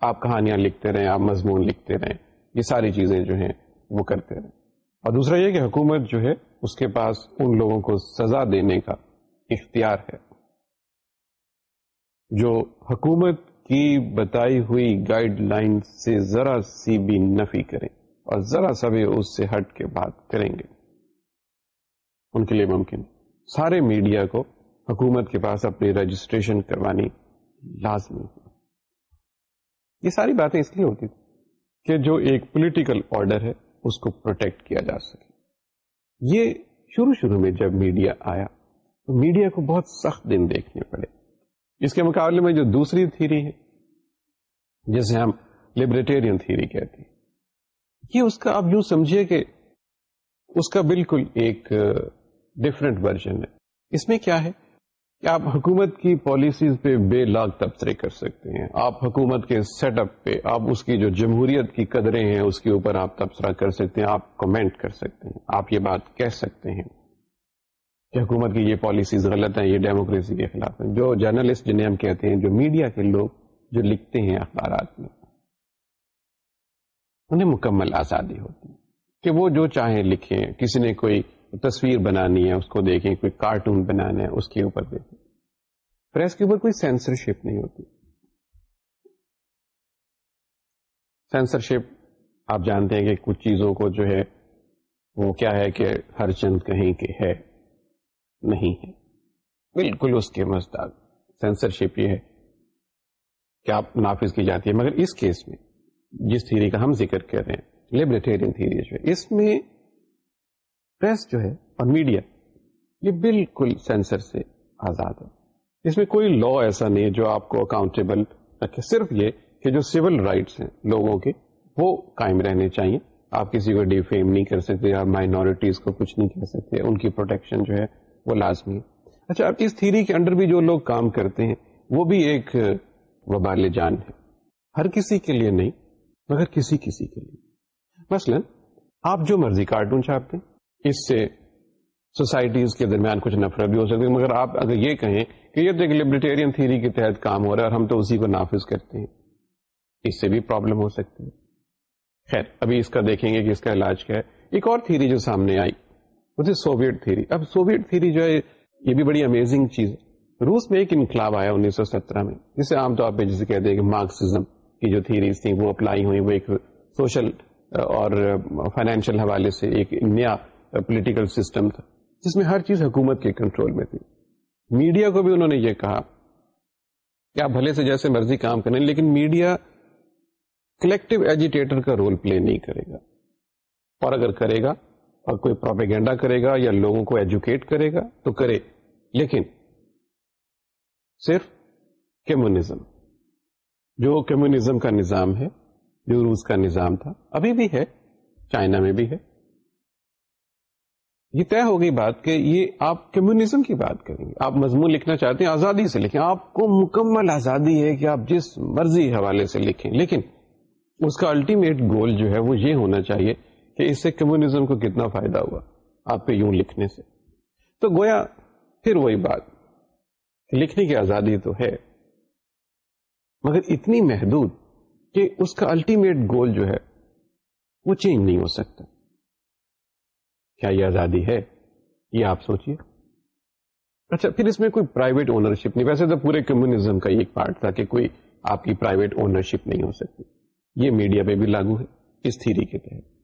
آپ کہانیاں لکھتے رہیں آپ مضمون لکھتے رہیں یہ ساری چیزیں جو ہیں وہ کرتے رہیں اور دوسرا یہ کہ حکومت جو ہے اس کے پاس ان لوگوں کو سزا دینے کا اختیار ہے جو حکومت کی بتائی ہوئی گائیڈ لائن سے ذرا سی بھی نفی کریں اور ذرا سا بھی اس سے ہٹ کے بات کریں گے ان کے لیے ممکن سارے میڈیا کو حکومت کے پاس اپنی رجسٹریشن کروانی لازمی ہے یہ ساری باتیں اس لیے ہوتی تھی کہ جو ایک پولیٹیکل آرڈر ہے اس کو پروٹیکٹ کیا جا سکے یہ شروع شروع میں جب میڈیا آیا تو میڈیا کو بہت سخت دن دیکھنے پڑے اس کے مقابلے میں جو دوسری تھیری ہے جسے ہم لبریٹیرین تھیری کہتے ہیں یہ اس کا آپ یوں سمجھیے کہ اس کا بالکل ایک ڈفرینٹ ورژن ہے اس میں کیا ہے کہ آپ حکومت کی پالیسیز پہ بے لاگ تبصرے کر سکتے ہیں آپ حکومت کے سیٹ اپ پہ آپ اس کی جو جمہوریت کی قدریں ہیں اس کے اوپر آپ تبصرہ کر سکتے ہیں آپ کمنٹ کر سکتے ہیں آپ یہ بات کہہ سکتے ہیں کہ حکومت کی یہ پالیسیز غلط ہیں یہ ڈیموکریسی کے خلاف ہیں جو جرنلسٹ جنہیں ہم کہتے ہیں جو میڈیا کے لوگ جو لکھتے ہیں اخبارات میں انہیں مکمل آزادی ہوتی ہے کہ وہ جو چاہیں لکھیں کسی نے کوئی تصویر بنانی ہے اس کو دیکھیں کوئی کارٹون بنانا ہے اس کے اوپر دیکھیں پریس کے اوپر کوئی سینسرشپ نہیں ہوتی سینسرشپ آپ جانتے ہیں کہ کچھ چیزوں کو جو ہے وہ کیا ہے کہ ہر چند کہیں کہ ہے نہیں ہے بالکل اس کے مزد سینسرشپ یہ ہے کہ آپ نافذ کی جاتی ہے مگر اس کیس میں جس تھیری کا ہم ذکر کر رہے ہیں لیبریٹیرین تھیری جو ہے اس میں پریس جو ہے اور میڈیا یہ بالکل سینسر سے آزاد ہے اس میں کوئی لا ایسا نہیں ہے جو آپ کو اکاؤنٹیبل رکھے صرف یہ کہ جو سول رائٹس ہیں لوگوں کے وہ قائم رہنے چاہیے آپ کسی کو ڈیفیم نہیں کر سکتے آپ مائنوریٹیز کو کچھ نہیں کر سکتے ان کی پروٹیکشن جو ہے وہ لازمی ہے اچھا اب اس تھیری کے انڈر بھی جو لوگ کام کرتے ہیں وہ بھی ایک وبال جان ہے ہر کسی کے لیے نہیں مگر کسی کسی کے لیے مثلا آپ جو مرضی کارٹون چھاپتے ہیں اس سے سوسائٹیز کے درمیان کچھ نفرت بھی ہو سکتی ہے مگر آپ اگر یہ کہیں کہ یہ تو ایک لبریٹیرین تھیری کے تحت کام ہو رہا ہے اور ہم تو اسی کو نافذ کرتے ہیں اس سے بھی پرابلم ہو سکتی ہے خیر ابھی اس اس کا دیکھیں گے کہ کا علاج کیا ہے ایک اور تھیری جو سامنے آئی وہ سوویٹ تھیری اب سوویٹ تھیری جو ہے یہ بھی بڑی امیزنگ چیز ہے روس میں ایک انقلاب آیا انیس سو سترہ میں جسے عام طور پہ جسے کہتے ہیں کہ مارکسزم کی جو تھیریز تھیں وہ اپلائی ہوئی وہ ایک سوشل اور فائنینشیل حوالے سے ایک نیا پولیٹیکل سسٹم تھا جس میں ہر چیز حکومت کے کنٹرول میں تھی میڈیا کو بھی انہوں نے یہ کہا کہ آپ بھلے سے جیسے مرضی کام کریں لیکن میڈیا کلیکٹو ایجیٹیٹر کا رول پلے نہیں کرے گا اور اگر کرے گا اور کوئی پروپیگینڈا کرے گا یا لوگوں کو ایجوکیٹ کرے گا تو کرے لیکن صرف کمیونزم جو کمیونزم کا نظام ہے جو روس کا نظام تھا ابھی بھی ہے چائنا میں بھی ہے یہ طے ہو گئی بات کہ یہ آپ کمیونزم کی بات کریں گے آپ مضمون لکھنا چاہتے ہیں آزادی سے لکھیں آپ کو مکمل آزادی ہے کہ آپ جس مرضی حوالے سے لکھیں لیکن اس کا الٹیمیٹ گول جو ہے وہ یہ ہونا چاہیے کہ اس سے کمیونزم کو کتنا فائدہ ہوا آپ پہ یوں لکھنے سے تو گویا پھر وہی بات لکھنے کی آزادی تو ہے مگر اتنی محدود کہ اس کا الٹیمیٹ گول جو ہے وہ چینج نہیں ہو سکتا کیا یہ آزادی ہے یہ آپ سوچیے اچھا پھر اس میں کوئی پرائیویٹ اونرشپ نہیں ویسے تو پورے کمیونزم کا ایک پارٹ تھا کہ کوئی آپ کی پرائیویٹ اونرشپ نہیں ہو سکتی یہ میڈیا پہ بھی لاگو ہے اس تھیری کے تحت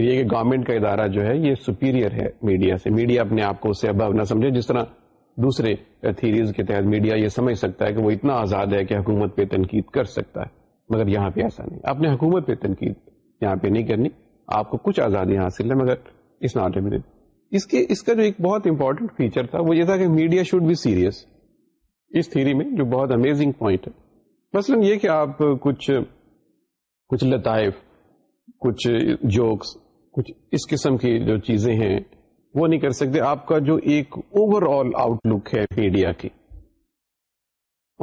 یہ کہ گورنمنٹ کا ادارہ جو ہے یہ سپیریئر ہے میڈیا سے میڈیا اپنے آپ کو اس سے ابو نہ سمجھے جس طرح دوسرے تھیریز کے تحت میڈیا یہ سمجھ سکتا ہے کہ وہ اتنا آزاد ہے کہ حکومت پہ تنقید کر سکتا ہے مگر یہاں پہ ایسا نہیں اپنے حکومت پہ تنقید یہاں پہ نہیں کرنی آپ کو کچھ آزادی حاصل ہے مگر اس ناٹ لمیٹڈ اس اس کا جو ایک بہت امپورٹنٹ فیچر تھا وہ یہ تھا کہ میڈیا شوڈ بی سیریس اس تھیری میں جو بہت امیزنگ پوائنٹ ہے مثلاً یہ کہ آپ کچھ کچھ لطائف کچھ جوکس کچھ اس قسم کی جو چیزیں ہیں وہ نہیں کر سکتے آپ کا جو ایک اوور آل آؤٹ لک ہے میڈیا کی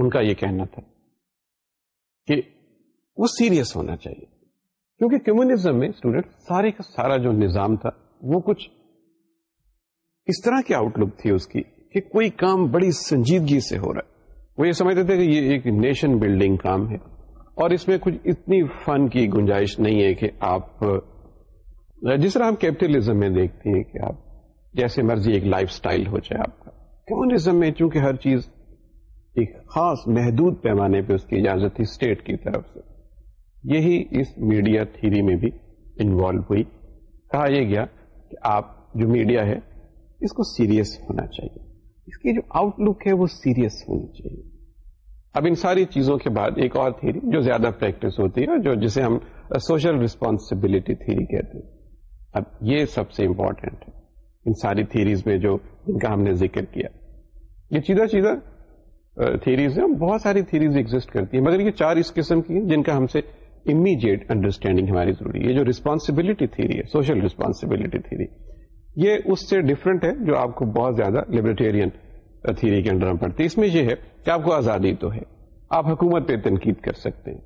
ان کا یہ کہنا تھا کہ وہ سیریس ہونا چاہیے کیونکہ کمیونزم میں اسٹوڈینٹ سارے کا سارا جو نظام تھا وہ کچھ اس طرح کی آؤٹ لک تھی اس کی کہ کوئی کام بڑی سنجیدگی سے ہو رہا ہے وہ یہ سمجھتے تھے کہ یہ ایک نیشن بلڈنگ کام ہے اور اس میں کچھ اتنی فن کی گنجائش نہیں ہے کہ آپ جس طرح ہم کیپٹلزم میں دیکھتے ہیں کہ آپ جیسے مرضی ایک لائف سٹائل ہو جائے آپ کا کمیونزم میں چونکہ ہر چیز ایک خاص محدود پیمانے پہ اس کی اجازت تھی اسٹیٹ کی طرف سے یہی اس میڈیا تھیری میں بھی انوالو ہوئی کہا یہ گیا کہ آپ جو میڈیا ہے اس کو سیریس ہونا چاہیے اس کی جو آؤٹ لک ہے وہ سیریس ہونی چاہیے اب ان ساری چیزوں کے بعد ایک اور تھیری جو زیادہ پریکٹس ہوتی ہے جو جسے ہم سوشل ریسپانسبلٹی تھیری کہتے ہیں اب یہ سب سے امپورٹینٹ ہے ان ساری تھیریز میں جو ان کا ہم نے ذکر کیا یہ چیزہ چیزہ تھیریز ہیں بہت ساری تھیریز ایگزٹ کرتی ہیں مگر یہ چار اس قسم کی ہیں جن کا ہم سے امیجیٹ انڈرسٹینڈنگ ہماری ضروری ہے یہ جو رسپانسبلٹی تھیری ہے سوشل رسپانسبلٹی تھیری یہ اس سے ڈفرینٹ ہے جو آپ کو بہت زیادہ تھیری کے اندر ہم ہے اس میں یہ ہے کہ آپ کو آزادی تو ہے آپ حکومت پہ تنقید کر سکتے ہیں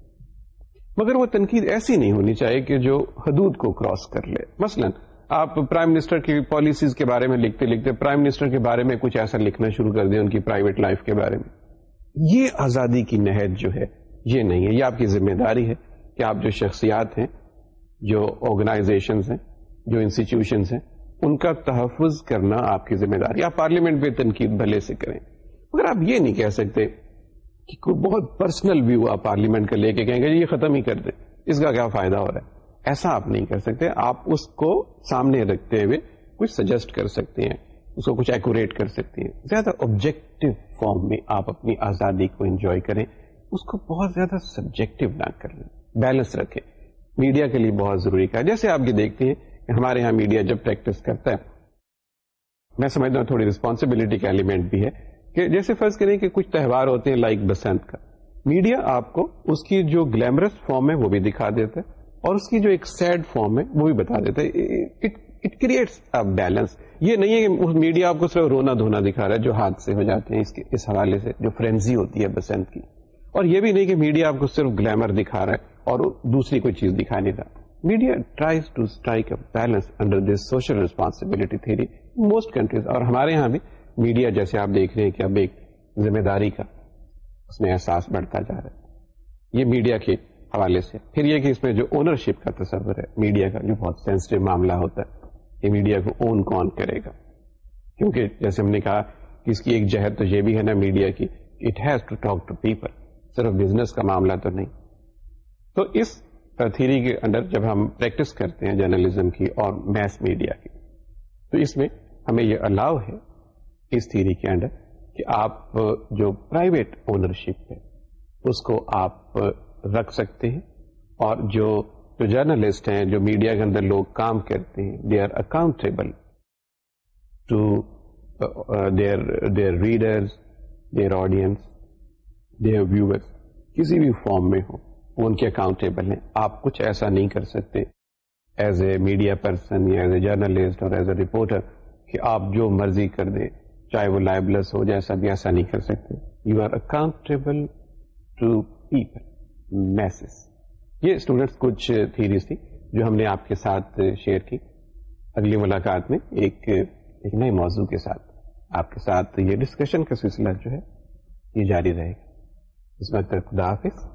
مگر وہ تنقید ایسی نہیں ہونی چاہیے کہ جو حدود کو کراس کر لے مثلا آپ پرائم منسٹر کی پالیسیز کے بارے میں لکھتے لکھتے پرائم منسٹر کے بارے میں کچھ ایسا لکھنا شروع کر دیں ان کی پرائیویٹ لائف کے بارے میں یہ آزادی کی نہج جو ہے یہ نہیں ہے یہ آپ کی ذمہ داری ہے کہ آپ جو شخصیات ہیں جو آرگنائزیشنز ہیں جو انسٹیٹیوشنز ہیں ان کا تحفظ کرنا آپ کی ذمہ داری آپ پارلیمنٹ پہ تنقید بھلے سے کریں مگر آپ یہ نہیں کہہ سکتے کہ کوئی بہت پرسنل ویو آپ پارلیمنٹ کا لے کے کہیں گے یہ ختم ہی کر دیں اس کا کیا فائدہ ہو رہا ہے ایسا آپ نہیں کر سکتے آپ اس کو سامنے رکھتے ہوئے کچھ سجیسٹ کر سکتے ہیں اس کو کچھ ایکوریٹ کر سکتے ہیں زیادہ آبجیکٹو فارم میں آپ اپنی آزادی کو انجوائے کریں اس کو بہت زیادہ سبجیکٹو نہ کریں بیلنس رکھے میڈیا کے لیے بہت ضروری کا جیسے آپ یہ دیکھتے ہیں کہ ہمارے یہاں میڈیا جب پریکٹس کرتا ہے میں سمجھتا ہوں تھوڑی ریسپانسبلٹی کا ایلیمنٹ بھی ہے کہ جیسے فرض کریں کہ کچھ تہوار ہوتے ہیں لائک بسنت کا میڈیا آپ کو اس کی جو گلیمرس فارم ہے وہ بھی دکھا دیتا ہے اور اس کی جو ایک سیڈ فارم ہے وہ بھی بتا دیتا ہے اٹ کریٹس بیلنس یہ نہیں ہے کہ میڈیا آپ کو صرف رونا دھونا دکھا رہا ہے جو ہاتھ سے ہو جاتے ہیں اس اس حوالے سے جو فرینزی ہوتی ہے بسنت کی اور یہ بھی نہیں کہ میڈیا آپ کو صرف گلیمر دکھا رہا ہے اور دوسری کوئی چیز دکھا نہیں تھا media tries to strike a balance under this social responsibility most countries اور ہمارے یہاں بھی میڈیا جیسے آپ دیکھ رہے ہیں کہ اب ایک ذمہ داری کا اس میں احساس بڑھتا جا رہا ہے یہ میڈیا کے حوالے سے پھر یہ کہ اس میں جو اونرشپ کا تصور ہے میڈیا کا جو بہت سینسٹو معاملہ ہوتا ہے یہ میڈیا کو اون کون کرے گا کیونکہ جیسے ہم نے کہا کہ اس کی ایک جہد تو یہ بھی ہے نا میڈیا کی it has to talk to people صرف بزنس کا معاملہ تو نہیں تو اس تھیری کے اندر جب ہم پریکٹس کرتے ہیں جرنلزم کی اور میس میڈیا کی تو اس میں ہمیں یہ الاؤ ہے اس تھیری کے انڈر کہ آپ جو پرائیویٹ اونرشپ ہے اس کو آپ رکھ سکتے ہیں اور جو جو جرنلسٹ ہیں جو میڈیا کے اندر لوگ کام کرتے ہیں they are accountable their their readers their audience کسی بھی فارم میں ہو ان کے اکاؤنٹیبل ہیں آپ کچھ ایسا نہیں کر سکتے ایز اے میڈیا پرسن یا ایز اے جرنلسٹ اور ایز اے رپورٹر کہ آپ جو مرضی کر دیں چاہے وہ لائبلس ہو جیسا بھی ایسا نہیں کر سکتے you are accountable to people masses یہ اسٹوڈینٹس کچھ تھیریز تھی جو ہم نے آپ کے ساتھ شیئر کی اگلی ملاقات میں ایک نئے موضوع کے ساتھ آپ کے ساتھ یہ ڈسکشن کا سلسلہ جو ہے یہ جاری رہے گا اس میں طرف ڈاک اس